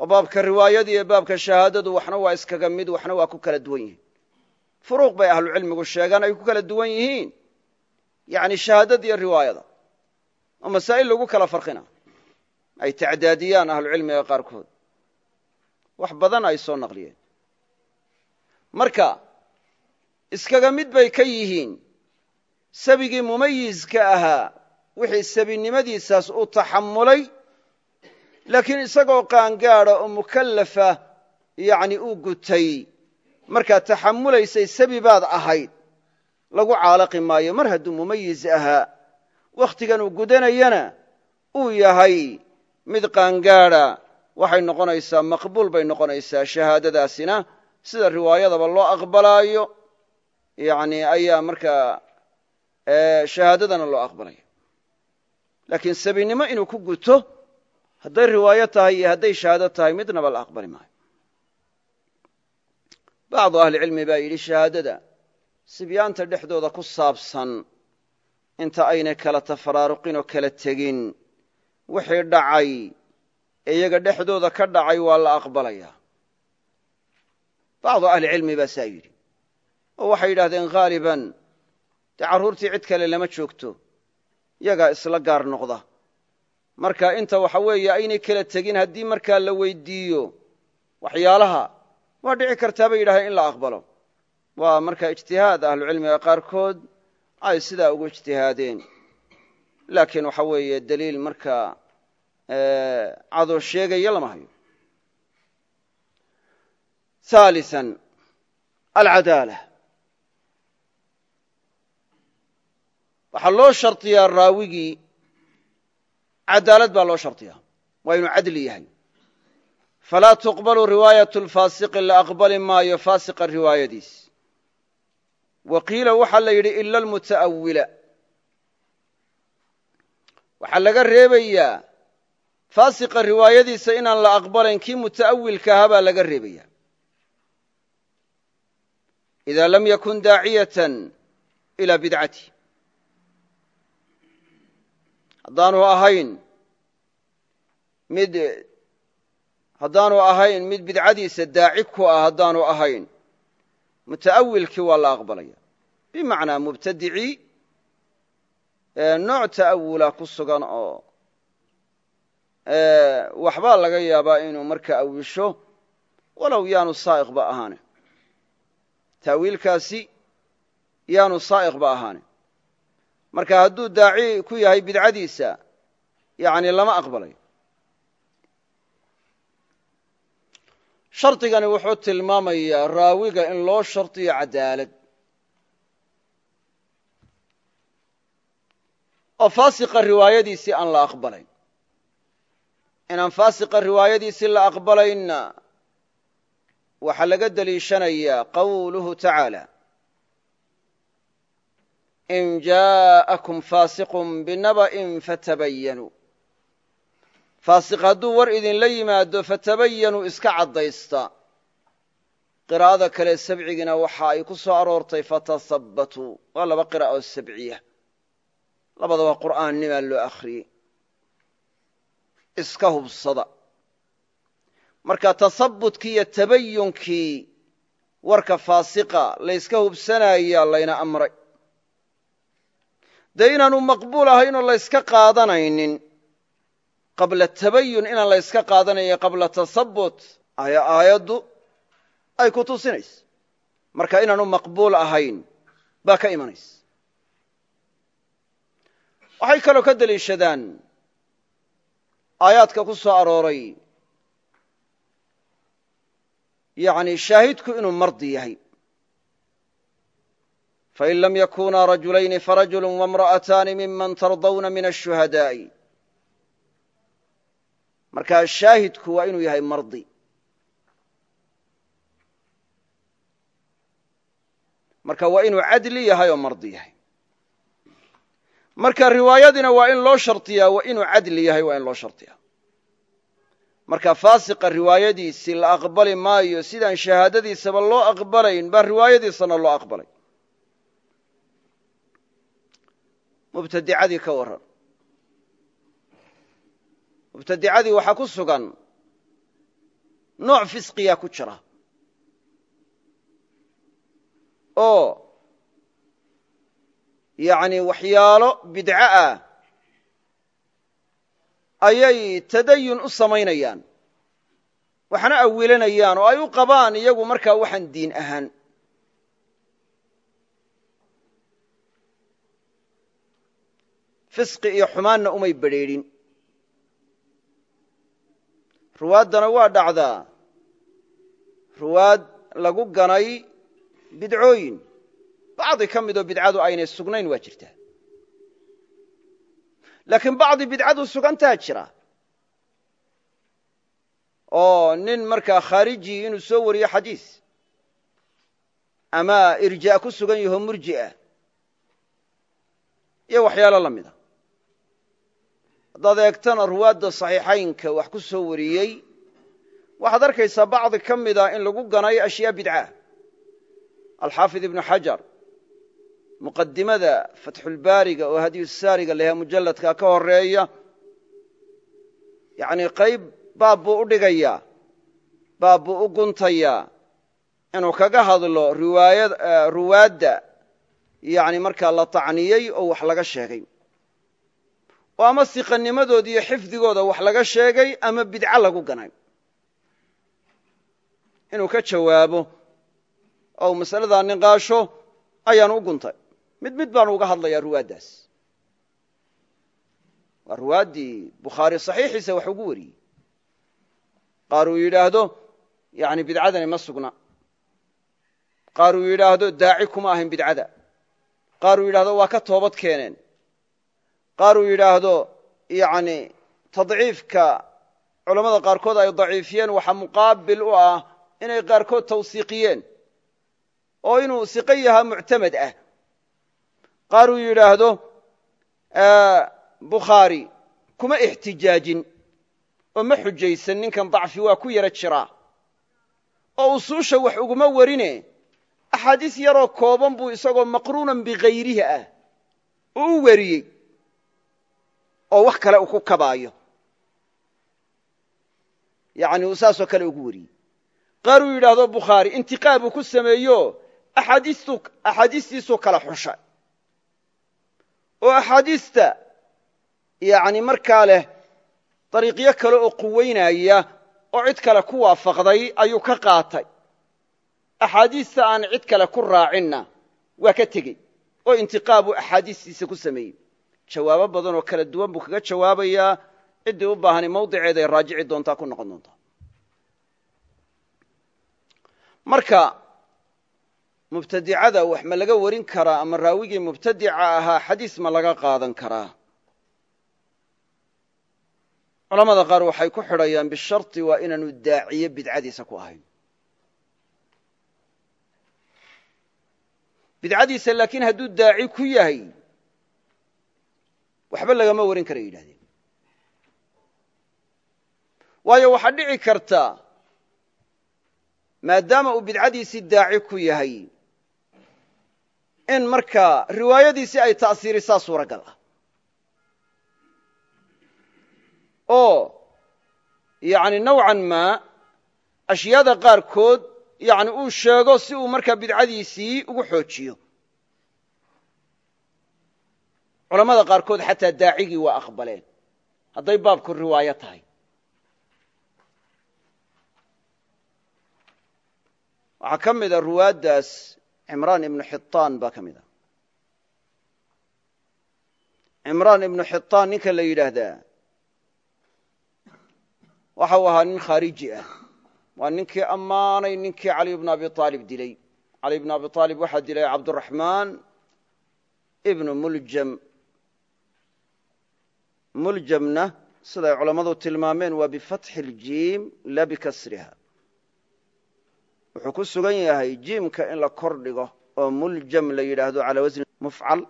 oo baabka riwaayada iyo baabka shahaadadu waxna waa iskaga mid waxna waa ku kala duwan yihiin. Furuuq bay ahlucilmigu sheegaan ay ku kala duwan yihiin. Yani shahaadada iyo riwaayada. Oo masaa'il lagu kala farqina. Ay tacdaadiyaan ahlucilmiga qaarkood. Wax badan ay soo naqliyeen. Marka iskaga mid bay ka yihiin. Sabigii mumayiska ahaa wixii sabinimadiisaas uu taxamulay laakiin isagoo qaangaada oo mukallafa yani uu gutay markaad taxamulaysay sabi baad ahayd lagu caalaqi maayo mar hadduu mumayiz ahaa wakhtigan uu gudanayana uu yahay mid qaangaada waxay noqonaysaa maqbuul bay noqonaysaa shahaadadaasina. Sida riwaayadaba loo aqbalaayo yani ayaa markaa shahaadadana loo aqbalaya laakiin sabinimo inuu ku guto hadday riwaayo tahay iyo hadday shahaado tahay midnaba la aqbali maayo. Bacdu ahlicilmi baa yidhi shahaadada sibyaanta dhexdooda ku saabsan inta aynay kala tafaraaruqin oo kala tegin wixii dhacay ee iyaga dhexdooda ka dhacay waa la aqbalaya. Bacdu ahlicilmi baa saa yidhi oo waxay yidhahdeen haaliban dee carruurtii cid kale lama joogto yagaa isla gaar noqda marka inta waxa weeye aynay kala tegin haddii markaa la weydiiyo waxyaalaha waa dhici kartaa bay yidhahdeen in la aqbalo. Waa markaa ijtihaad ahlucilmiga qaarkood ay sidaa ugu ijtihaadeen. Laakiin waxa weeye deliil markaa cadoo sheegaya lama hayo. Haaliثan alcadaala waxaa loo shardiyaa raawigii cadaalad baa loo shardiyaa waa inuu cadli yahay. Falaa tuqbalu riwaayaة اlfaasiqi la aqbali maayo faasiqa riwaayadiis. Wa qiila waxaa la yidhi ila almuta'awila waxaa laga reebayaa faasiqa riwaayadiisa inaan la aqbalayn kii muta'awilka ahaa baa laga reebaya ida lam yakun daaciyatan ila bidcati haddaanu ahayn mid haddaanu ahayn mid bidcadiisa daaci ku ah haddaanu ahayn muta'awilkii waa la aqbalaya. Bimacnaa mubtadicii nooc ta'awula ku sugan oo waxbaa laga yaabaa inuu marka awisho walow yaanu saa'iqba ahaane. Ta'wiilkaasi yaanu saa'iqba ahaane marka hadduu daaci ku yahay bidcadiisa yani lama aqbalayo shardigani wuxuu tilmaamayaa raawiga in loo shardiyo cadaalad. Oo faasiqa riwaayadiisii aan la aqbalayn. Inaan faasiqa riwaayadiisii la aqbalaynna waxaa laga deliishanayaa qawluhu tacaala in jaءakum faasiqun binaba'in fatabayanuu faasiq hadduu war idinla yimaado fatabayanuu iska caddaysta qiraa'ada kale sabcigina waxa ay ku soo aroortay fatasabbatuu waa laba qira'a oo sabciya labadaba qur'aannimaa loo akhriyey iska hubsada marka tasabutkii iyo tabayunkii warka faasiqa layska hubsanaya layna amray dee inaanu maqbuul ahaynoo layska qaadanaynin qabla tabayun inaan layska qaadanaya qabla tasabut ayaa aayaddu ay ku tusinaysa. Marka inaanu maqbuul ahayn baa ka imanaysa. Waxay kaloo ka deliishadaan aayaadka ku soo arooray yani shaahidku inuu mardi yahay fain lam yakunaa rajulayni farajulu wamra'ataani miman tardawna min ashuhadaa'i markaa shaahidku waa inuu yahay mardi marka waa inuu cadli yahay oo mardi yahay marka riwaayadiina waa in loo shardiyaa waa inuu cadli yahay waa in loo shardiyaa marka faasiqa riwaayadiisii la aqbali maayo sidaan shahaadadiisaba loo aqbalayn baa riwaayadiisana loo aqbalay mubtadicadii ka warran. Mubtadicadii waxaa ku sugan nooc fisqiya ku jira. Oo yacni waxyaalo bidco ah ayay tadayun u samaynayaan. Waxna awilanayaan oo ay u qabaan iyagu markaa waxaan diin ahaan fisqi iyo xumaanna umay bedrheedhin ruwaaddana waa dhacdaa ruwaad lagu ganay bidcooyin. Bacdi ka midoo bidcadu aynay sugnayn waa jirtaa. Laakiin bacdi bidcadu sugantaa jira. Oo nin markaa khaariji inuu soo wariyo xadiis. Ama irjaa ku sugan yaho murji'a. Iyo waxyaalo la mida haddaad eegtana ruwaadda saxiixaynka wax ku soo wariyey. Waxaad arkaysaa bacdi ka mida in lagu ganay ashyaa bidca. Alxaafid ibnu xajar muqadimada fatxulbaariga oo hadiyusaariga layaha mujalladka ka horreeya yacnii qayb baab buu u dhigayaa baab buu u guntayaa inuu kaga hadlo ruwaadda yani markaa la tacniyey oo wax laga sheegay oo ama siqanimadooda iyo xifdigooda wax laga sheegay ama bidco lagu ganay. Inuu ka jawaabo oo masaladaa niqaasho ayaanu u guntay. Mid mid baanu uga hadlayaa ruwaaddaas. Waa ruwaaddii bukhaari saxiixiisa wax ugu wariyey. Qaar uu yidhaahdo yani bidcadani ma sugna. Qaar uu yidhaahdo daaci kuma ahayn bidcada. Qaar uu yidhahdo waa ka toobad keeneen qaar uu yidhaahdo yani tadciifka culammada qaarkood ay daciifiyeen waxaa muqaabil u ah inay qaarkood tawsiiqiyeen oo inuu siqo yahaa muctamad ah. Qaar uu yidhaahdo bukhaari kuma ixtijaajin oo ma xujaysan ninkan dacfi waa ku yaro jiraa oo usuusha wax uguma warine. Axaadiis yaroo kooban buu isagoo maqruunan bikayrihi ah uu u weriyey oo wax kale ku kabaayo. Yani uu saasoo kale ugu wariyey. Qaar uu yidhaahdo bukhaari intiqaabuu ku sameeyo axaadiistiisuu kala xusha. Oo axaadiista yani markaa leh dariiqyo kale oo quweynaya oo cid kale ku waafaqday ayuu ka qaatay. Axaadiista aan cid kale ku raacinna waa ka tegey. Oo intiqaabuu axaadiistiisa ku sameeyey jawaabo badan oo kala duwan buu kaga jawaabayaa. Ciddii u baahani mawdiceeday raajici doontaa ku noqon doontaa. Marka mubtadicada wax ma laga warin karaa ama raawigii mubtadica ahaa xadiis ma laga qaadan karaa? Culamada qaar waxay ku xidhayaan bisharti waa inaanu daaciye bidcadiisa ku ahayn. Bidcadiisa laakiin hadduu daaci ku yahay waxba lagama warin kara yidhahdeen. Waayo waxaa dhici karta maadaama uu bidcadiisii daaci ku yahay in markaa riwaayadiisii ay ta'siirisaa suuragal ah. Oo yani nowcan maa ashyaada qaarkood yani uu sheego si uu markaa bidcadiisii ugu xoojiyo culamada qaarkood xataa daacigii waa aqbaleen. Hadday baabku riwaayo tahay. Waxaa ka mida ruwaaddaas cimraan ibnu xiطaan baa ka mid a. Cimraan ibnu xiطaan ninka la yidhaahdaa waxa uu ahaa nin khaariji ah. Waa ninkii ammaanay ninkii cali bnu abi aalib dilay. Cali bnu abi aalib waxaa dilay cabduraxmaan ibnu muljam muljamna siday culammadu tilmaameen waa bifatxi اljiim la bikasriha wuxuu ku sugan yahay jiimka in la kor dhigo oo muljam la yidhaahdo calaa wasni mufcal.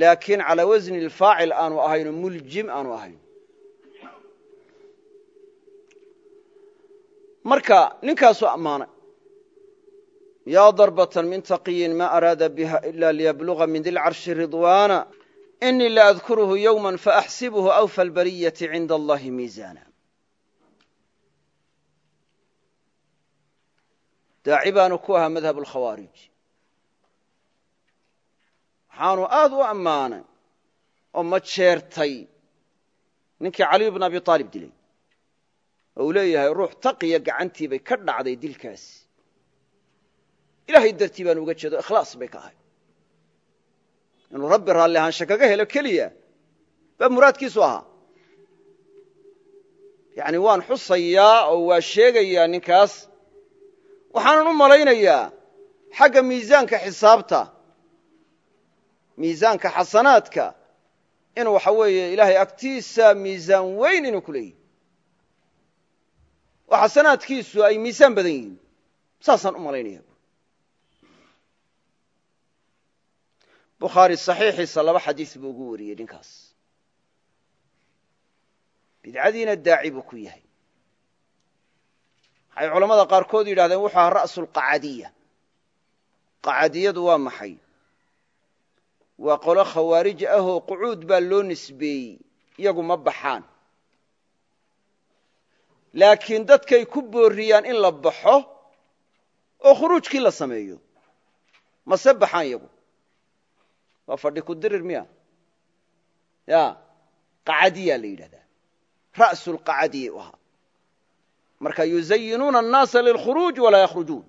Laakiin calaa wasni اlfaacil aanu ahayno muljim aanu ahayn. Marka ninkaasuu ammaanay yaa darbatan min taqiyin ma araada biha ila liyabluga min di lcarshi ridwaana inii laadkuruhu yowma faaxsibuhu awfa albariyati cinda allahi miisaana daaci baanu ku ahaa madhab alkhawaarij waxaanu aad u ammaanay oo ma jeertay ninkii caliy bn abi aalib dilay oo uu leeyahay ruux taqiya gacantii bay ka dhacday dilkaasi ilahay dartii baan uga jeedo ikhlaas bay ka ahay inuu rabbi raalli ahaansha kaga helo keliya. Baa muraadkiisu ahaa. Yani waan xusayaa oo waa sheegayaa ninkaas. Waxaanan u malaynayaa xagga miisaanka xisaabta miisaanka xasanaadka inuu waxa weeye ilaahay agtiisa miisaan weyn inuu ku leeyahy oo xasanaadkiisu ay miisaan badan yihiin. Saasaan u malaynaya bukhaari saxiixiisa laba xadiis buu ugu wariyey ninkaas. Bidcadiina daaci buu ku yahay. Waxay culamada qaarkood yidhahdeen wuxuu ahaa ra'su lqacadiya qacadiyadu waa maxay? Waa qolo khawaarij ahoo qucuud baa loo nisbeeyey iyagu ma baxaan. Laakiin dadkay ku booriyaan in la baxo oo khuruujkii la sameeyo mase baxaan iyagu waa fadhi ku dirir miya? Ya qacadiyaa la yidhahdaa. Ra'su lqacadiyay u ahaa. Marka yuzayinuuna annaasa lilkhuruuj walaa yakhrujuun.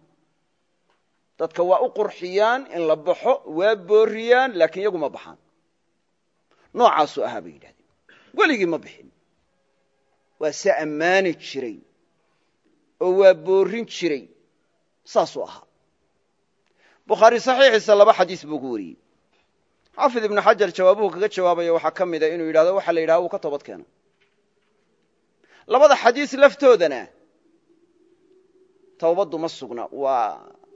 Dadka waa u qurxiyaan in la baxo waa booriyaan laakiin iyagu ma baxaan noocaasuu ahaa bay yidhahdeen. Weligii ma bixin. Waa se ammaani jiray oo waa boorin jiray. Saasuu ahaa. Bukhaari saxiixiisa laba xadiis buu ku wariyey xaafid ibnu xajar jawaabuhu kaga jawaabaya waxaa ka mida inuu yidhahdo waxaa la yidhaha wuu ka toobad keena labada xadiis laftoodana towbaddu ma sugna. Waa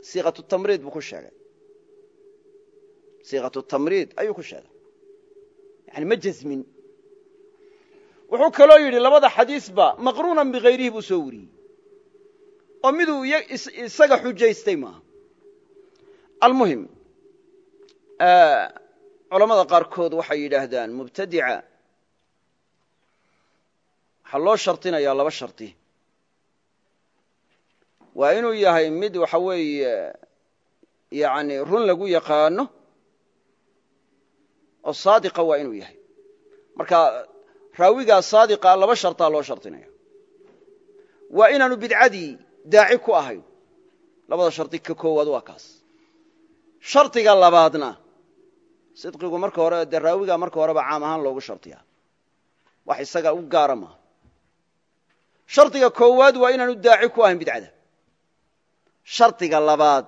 siiqatu tamriid buu ku sheegay. Siiqatu tamriid ayuu ku sheegay. Yani ma jasmin. Wuxuu kaloo yidhi labada xadiisba maqruunan bikayrihi buu soo wariyey. Oo miduu isaga xujaystay maaha. Almuhim culamada qaarkood waxay yidhaahdaan mubtadica waxaa loo shardinayaa laba shardi waa inuu yahay mid waxa weeye yani run lagu yaqaano oo saadiqa waa inuu yahay. Marka raawigaa saadiqa laba shardaa loo shardinaya waa inaanu bidcadii daaci ku ahayn. Labada shardi ka koowaad waa kaas. Shardiga labaadna sidqigu marka hore dee raawigaa marka horeba caam ahaan loogu shardiyaa wax isaga u gaara maaha. Shardiga koowaad waa inaanu daaci ku ahayn bidcada. Shardiga labaad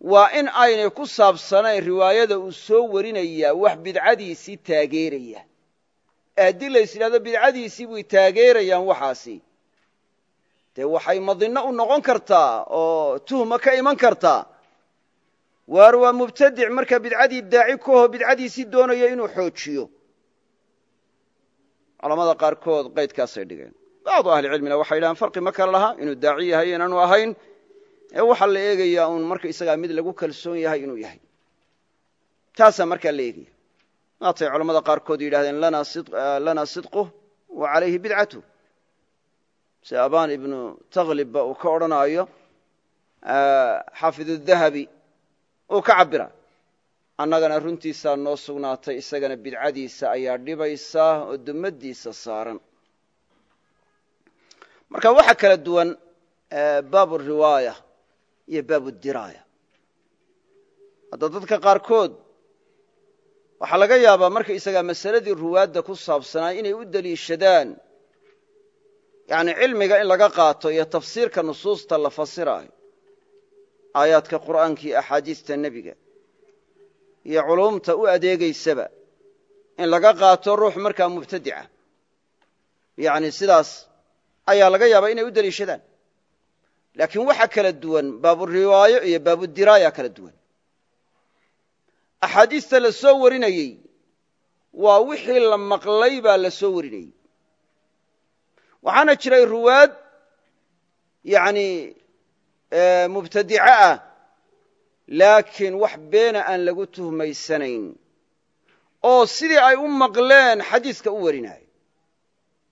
waa in aynay ku saabsanayn riwaayada uu soo warinayaa wax bidcadiisii taageeraya. Ee haddii la is yidhahdo bidcadiisii bay taageerayaan waxaasi. Dee waxay madinno u noqon kartaa oo tuhma ka iman kartaa waar waa mubtadic marka bidcadii daaci ku aho bidcadiisii doonayo inuu xoojiyo. Culamada qaarkood qaydkaasay dhigeen. Bacdu ahlicilmina waxay yidhahaan farqi ma kale lahaa inuu daaci yahay inaanu ahayn. Ee waxaa la eegayaa uun marka isagaa mid lagu kalsoon yahay inuu yahay. Taasaa markaa la eegaya maatay culamada qaarkood yidhahdeen lanaa sidquh wa calayhi bidcatu. Si abaan ibnu taklibba uu ka odhanaayo xaafid dahabi uu ka cabira annagana runtiisaa noo sugnaatay isagana bidcadiisa ayaa dhibaysaa oo dumadiisa saaran. Marka waxaa kala duwan baabu riwaaya iyo baabu diraaya. Hadda dadka qaarkood waxaa laga yaabaa marka isagaa masaladii ruwaadda ku saabsanaa inay u deliishadaan yani cilmiga in laga qaato iyo tafsiirka nusuusta la fasiraayo aayaadka qur'aanka iyo axaadiista nebiga. Iyo culumta u adeegaysaba in laga qaato ruux markaa mubtadica. Yani sidaas ayaa laga yaabaa inay u deliishadaan laakiin waxa kala duwan baaburiwaayo iyo baabudiraaya kala duwan. Axaadiista la soo warinayey waa wixii la maqlay baa la soo warinayey. Waxaana jiray ruwaad yani mubtadice ah laakiin wax beena aan lagu tuhmaysanayn oo sidii ay u maqleen xadiiska u warinayo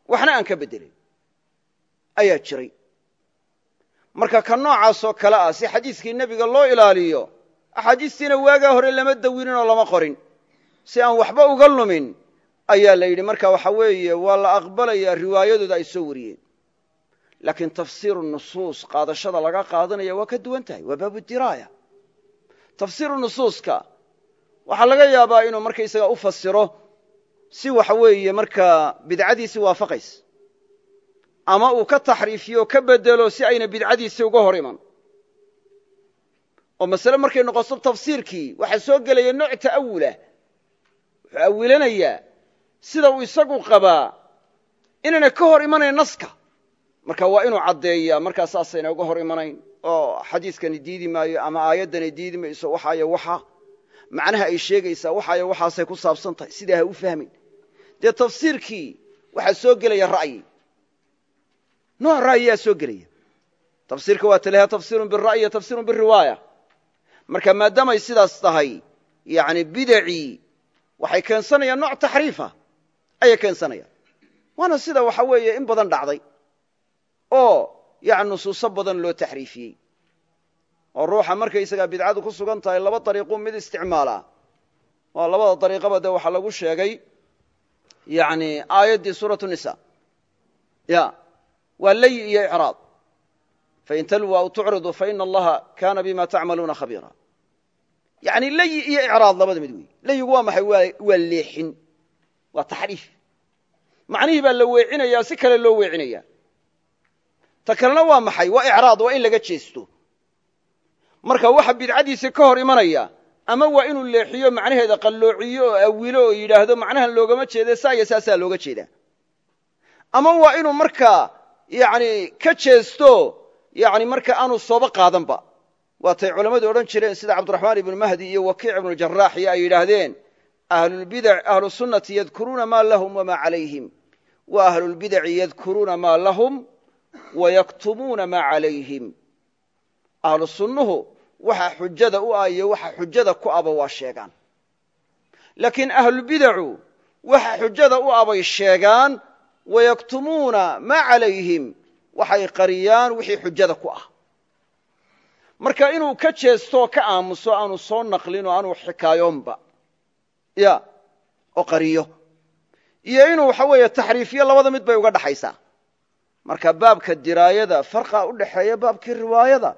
waxna aan ka beddelin ayaa jiray. Marka ka noocaasoo kale ah si xadiiskii nebiga loo ilaaliyo axaadiistiina waagaa hore lama dawinin oo lama qorin. Si aan waxba uga lumin ayaa la yidhi marka waxa weeye waa la aqbalayaa riwaayadooda ay soo wariyeen laakiin tafsiiru nusuus qaadashada laga qaadanaya waa ka duwan tahay waa baabudiraaya tafsiiru nusuuska waxaa laga yaabaa inuu markaysaga u fasiro si waxa weeye markaa bidcadiisii waafaqays ama uu ka taxriifiyo ka bedelo si ayna bidcadiisii uga hor iman. oo masale markay noqoto tafsiirkii waxaa soo gelaya nooc ta'awulah wuxuu awilanayaa sida uu isagu qabaa inayna ka hor imanayn naska marka waa inuu caddeeyaa markaa saasayna uga hor imanayn oo xadiiskani diidi maayo ama aayaddani diidi mayso waxaayo waxa. Macnaha ay sheegaysaa waxaayo waxaasay ku saabsan tahay sidaa ha u fahmin. Dee tafsiirkii waxaa soo gelaya ra'yi. Nooc ra'yiyaa soo gelaya. Tafsiirka waa talaha tafsiirun bira'yi tafsiirun biriwaaya. Marka maadaamay sidaas tahay yani bidacii waxay keensanayaan nooc taxriifa ayay keensanayaan. Waana sida waxa weeye in badan dhacday oo yani nusuuso badan loo taxriifiyey. oo ruuxa markaysagaa bidcadu ku sugan tahay laba dariiquu mid isticmaalaa. oo labada dariiqaba de waxaa lagu sheegay yani aayaddii suuratu nisa ya waa lay iyo icraad. Fain taluu aw tucridu faina allaha kana bima tacmaluuna khabiira. Yani layi iyo icraad labada mid wey layigu waa maxay? Waa leexin. Waa taxriif. Macnihii baa la weecinaya si kale loo weecinaya ta kalena waa maxay? Waa icraad waa in laga jeesto. Marka waxa bidcadiisa ka hor imanaya ama waa inuu leexiyo macnaheeda qalloociyo oo awilo oo yidhaahdo macnahan loogama jeede saa iyo saasaa looga jeedaa ama waa inuu markaa yani ka jeesto yani marka aanu sooba qaadanba. Waatay culammadu odhan jireen sida cabdiraxmaan ibnu mahdi iyo wakiic ibnu jaraax ay yidhaahdeen ahlulbidac ahlu sunnati yadkuruuna maa lahum wamaa calayhim. Wa ahlulbidaci yadkuruuna maa lahum wayaktumuuna maa calayhim ahlu sunnuhu waxa xujada u ah iyo waxa xujada ku aba waa sheegaan laakiin ahlubidacu waxa xujada u abay sheegaan wayaktumuuna maa calayhim waxay qariyaan wixii xujada ku ah marka inuu ka jeestoo ka aamuso aanu soo naqlin oo aanu xikaayoonba ya oo qariyo iyo inuu waxa weeye taxriifiyo labada mid bay uga dhaxaysaa marka baabka diraayada farqa u dhaxeeya baabkii riwaayada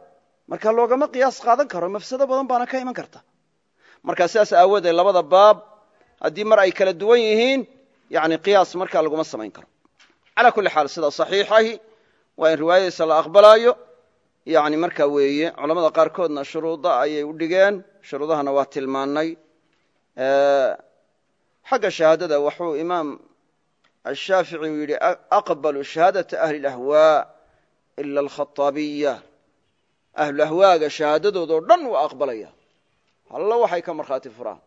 marka loogama qiyaas qaadan karo mafsado badan baana ka iman karta. Marka sidaas aawoodee labada baab haddii mar ay kala duwan yihiin yani qiyaas markaa laguma samayn karo. Calaa kulli xaal sida saxiixahi waa in riwaayadiisa la aqbalaayo. Yani markaa weeye culamada qaarkoodna shuruuda ayay u dhigeen shuruudahana waa tilmaannay. Xagga shahaadada waxuu imaam ashaafici uu yidhi aqbalu shahaadata ahli اlahwaa ila alkhaaabiya ahlulahwaaga shahaadadoodao dhan waa aqbalaya hallo waxay ka markhaati furaan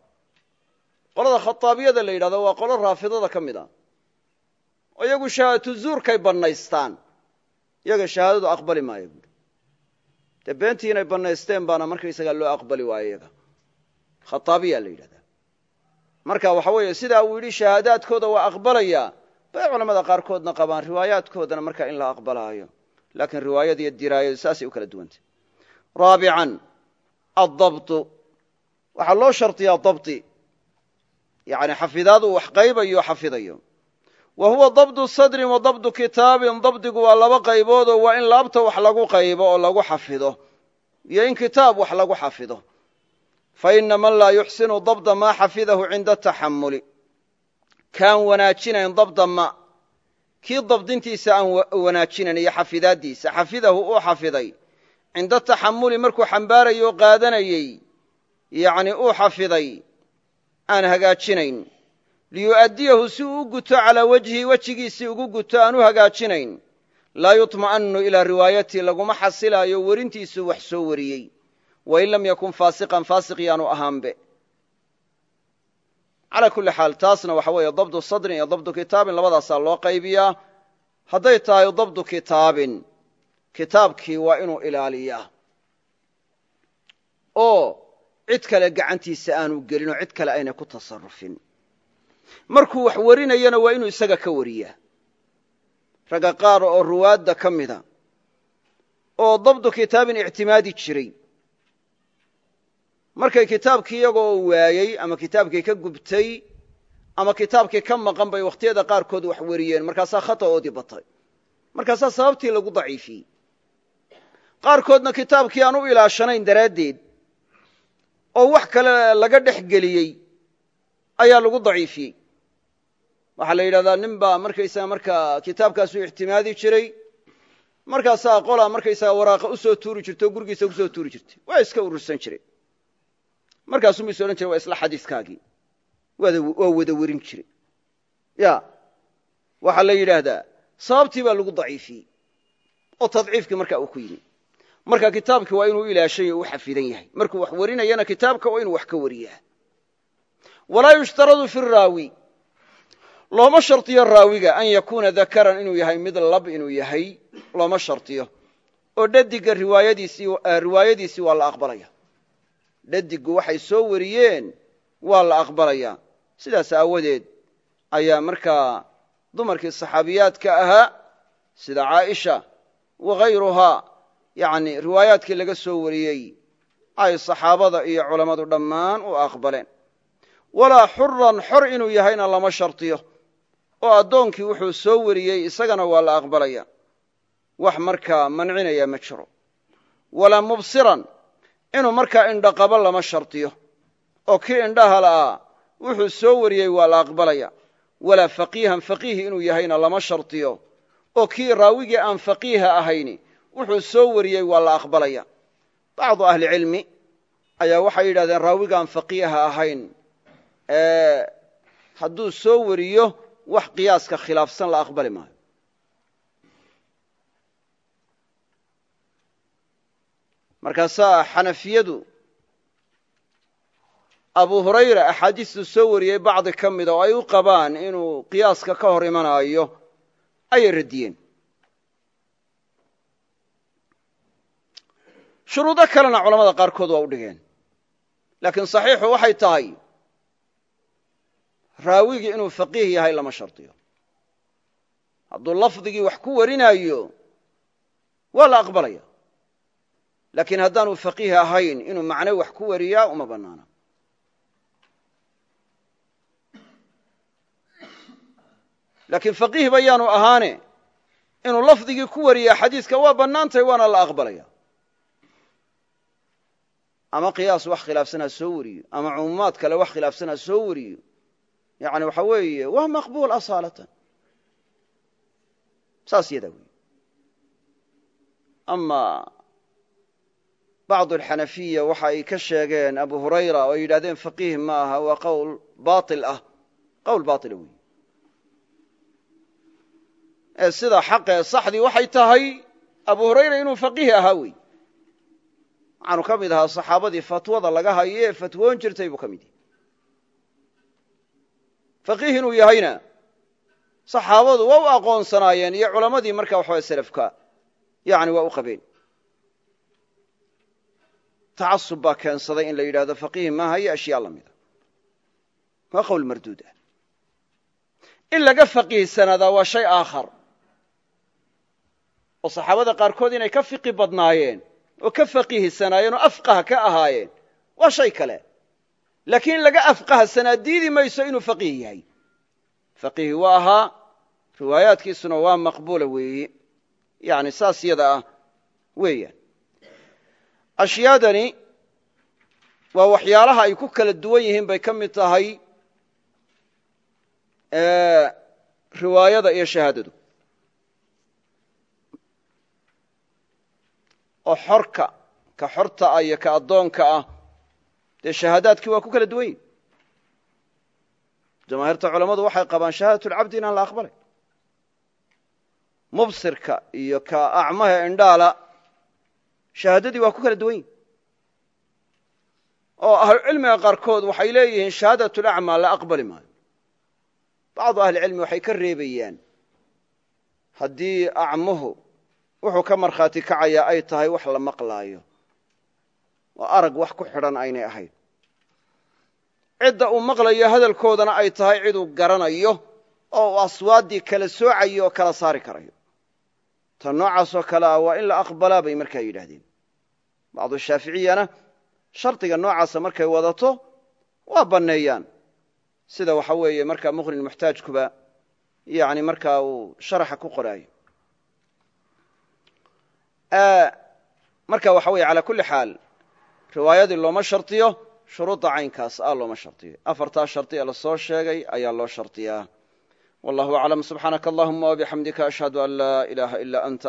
qolada khaaabiyada la yidhahdo waa qolo raafidada ka mid a oo iyagu shahaadatu zuurkay bannaystaan iyaga shahaadadu aqbali maayo buui beentii inay bannaysteen baana markaysagaa loo aqbali waayo iyaga khaaabiya la yidhahdaa marka waxa weeye sidaa uu yidhi shahaadaadkooda waa aqbalaya bay culamada qaarkoodna qabaan riwaayaadkoodana markaa in la aqbalaayo. Laakiin riwaayada iyo diraayadu saasay u kala duwantay. Raabican addabtu waxaa loo shardiyaa dabdi yani xafidaad uu wax qaybayo xafidayo. Wa huwa dabdu sadrin wa dabdu kitaabin dabdigu waa laba qayboodoo waa in laabta wax lagu qaybo oo lagu xafido. Iyo in kitaab wax lagu xafido. Fa ina man laa yuxsinu dabda maa xafidahu cinda taxamuli kaan wanaajinayn dabda ma. Kii dabdintiisa aan wanaajinayn iyo xafidaaddiisa. Xafidahu uu xafiday. Cinda taxamuli markuu xambaarayay oo qaadanayey yacni uu xafiday aan hagaajinayn. Liyu'addiyahu si uu u guto calaa wejhi wejigiisii ugu guto aan u hagaajinayn. Laa yuطma'anu ilaa riwaayatii laguma xasilaayo werintiisuu wax soo wariyey. Wain lam yakun faasiqan faasiq yaanu ahaanbe calaa kulli xaal taasna waxa weeye dabdu sadrin iyo dabdu kitaabin labadaasaa loo qaybiyaa. Hadday tahay dabdu kitaabin kitaabkii waa inuu ilaaliyaa. Oo cid kale gacantiisa aanu gelin oo cid kale aynay ku tasarufin markuu wax warinayana waa inuu isaga ka wariyaa. Ragga qaar oo ruwaadda ka mida oo dabdu kitaabin ictimaadi jiray markay kitaabkii iyagoo waayey ama kitaabkii ka gubtay ama kitaabkii ka maqan bay wakhtiyada qaarkood wax wariyeen markaasaa khata'oodii batay markaasaa sababtii lagu daciifiyey. Qaarkoodna kitaabkii aan u ilaashanayn daraaddeed oo wax kale laga dhex geliyey ayaa lagu daciifiyey. Waxaa la yidhahdaa nin baa markaysaga markaa kitaabkaasuu ixtimaadi jiray markaasaa qolaa markaysaga waraaqa u soo tuuri jirtay oo gurigiisa ku tuuri jirtay. Waa iska urursan jiray markaasuu mu is odhan jiray waa isla xadiiskaagii. Waa wada werin jiray. Ya waxaa la yidhaahdaa sababtii baa lagu daciifiyey oo tadciifkii markaa uu ku yimi. Marka kitaabkii waa inuu ilaashay oo u xafidan yahay. Markuu wax warinayana kitaabka waa inuu wax ka wariyaa. Walaa yushtaradu fi raawi. Looma shardiyo raawiga an yakuuna dakaran inuu yahay mid lab inuu yahay looma shardiyo oo dhadiga riwaayadiisii waa la aqbalaya dhadigu waxay soo wariyeen waa la aqbalayaa sidaas aawadeed ayaa markaa dumarkii saxaabiyaadka ahaa sida caaisha waghayruhaa yani riwaayaadkii laga soo wariyey ay saxaabada iyo culammadu dhammaan u aqbaleen. Walaa xuran xor inuu yahayna lama shardiyo oo addoonkii wuxuu soo wariyey isagana waa la aqbalaya. Wax markaa mancinaya ma jiro. Walaa mubsiran inuu markaa indhaqabo lama shardiyo oo kii indhaha la'aa wuxuu soo wariyey waa la aqbalaya. Walaa faqiihan faqiih inuu yahayna lama shardiyo oo kii raawigii aan faqiiha ahayni wuxuu soo wariyey waa la aqbalaya. Bacdu ahlicilmi ayaa waxay yidhahdeen raawigaan faqiiha ahayn hadduu soo wariyo wax qiyaaska khilaafsan la aqbali maayo markaasaa xanafiyadu abu hurayra axaadiistuu soo wariyey bacdi ka mida oo ay u qabaan inuu qiyaaska ka hor imanaayo ayay radiyeen shuruudo kalena culamada qaarkood waa u dhigeen. Laakiin saxiixu waxay tahay raawigii inuu faqiih yahay lama shardiyo. Hadduu lafdigii wax ku warinaayo waa la aqbalaya laakiin haddaanu faqiih ahayn inuu macno wax ku wariyaa uma bannaana laakiin faqiih bayaanu ahaane inuu lafdigii ku wariyaa xadiiska waa bannaantahay waana la aqbalaya. Ama qiyaas wax khilaafsan soo wariyo ama cumuumaad kale wax khilaafsan soo wariyo. Yani waxa weeye waa maqbuul asaalatan. Saas yadaa wey bacdu alxanafiya waxa ay ka sheegeen abu hurayra oo ay yidhahdeen faqiih ma aha waa qowl bail ah qowl baila wey ee sida xaqee saxdii waxay tahay abu hurayra inuu faqiih ahaa wey waxaanu ka mid ahaa saxaabadii fatwada laga hayo ee fatwoon jirtay buu ka mid yahay faqiih inuu yahayna saxaabadu waa u aqoonsanaayeen iyo culammadii marka waxawa selafka yani waa u qabeen tacasub baa keensaday in la yidhahdo faqiih maaha iyo ashyaa la mida waa qowl marduud ah. In laga faqiihsanaadaa waa shay aakhar. Oo saxaabada qaarkood inay ka fiqi badnaayeen oo ka faqiihsanaayeen oo afqaha ka ahaayeen waa shay kale. Laakiin in laga afqahsanaa diidi mayso inuu faqiih yahay. Faqiihi waa ahaa riwaayaadkiisuna waa maqbuula weeye yani saas yada ah weeyaan ashyaadani waa waxyaalaha ay ku kala duwan yihiin bay ka mid tahay riwaayada iyo shahaadadu. Oo xorka ka xorta ah iyo ka addoonka ah dee shahaadaadkii waa ku kala duwan yihiin jamaahiirta culammadu waxay qabaan shahaadatulcabdi inaan la aqbalay mubsirka iyo ka acmaha indhaala shahaadadii waa ku kala duwan yihiin oo ahlucilmiga qaarkood waxay leeyihiin shahaadatulacmaa la aqbali maayo. Bacdu ahlicilmi waxay ka reebayaan. Haddii acmuhu wuxuu ka markhaati kacayaa ay tahay wax la maqlaayo oo arag wax ku xidhan aynay ahayn. Cidda uu maqlayo hadalkoodana ay tahay ciduu garanayo oo uu aswaaddii kala soocayo oo kala saari karayo. Ta noocaasoo kale ah waa in la aqbalaa bay markaa yidhaahdeen bacdu shaaficiyana shardiga noocaasa markay wadato waa banneeyaan. Sida waxa weeye markaa muqnin muxtaajkuba yani markaa uu sharaxa ku qoraayo. Marka waxa weye calaa kulli xaal riwaayadii looma shardiyo shuruudda caynkaas ah looma shardiyo. Afartaa shardi ee la soo sheegay ayaa loo shardiyaa. Wallahu aclam subxaanaka allahuma wabixamdika ashhadu an laa ilaaha ila anta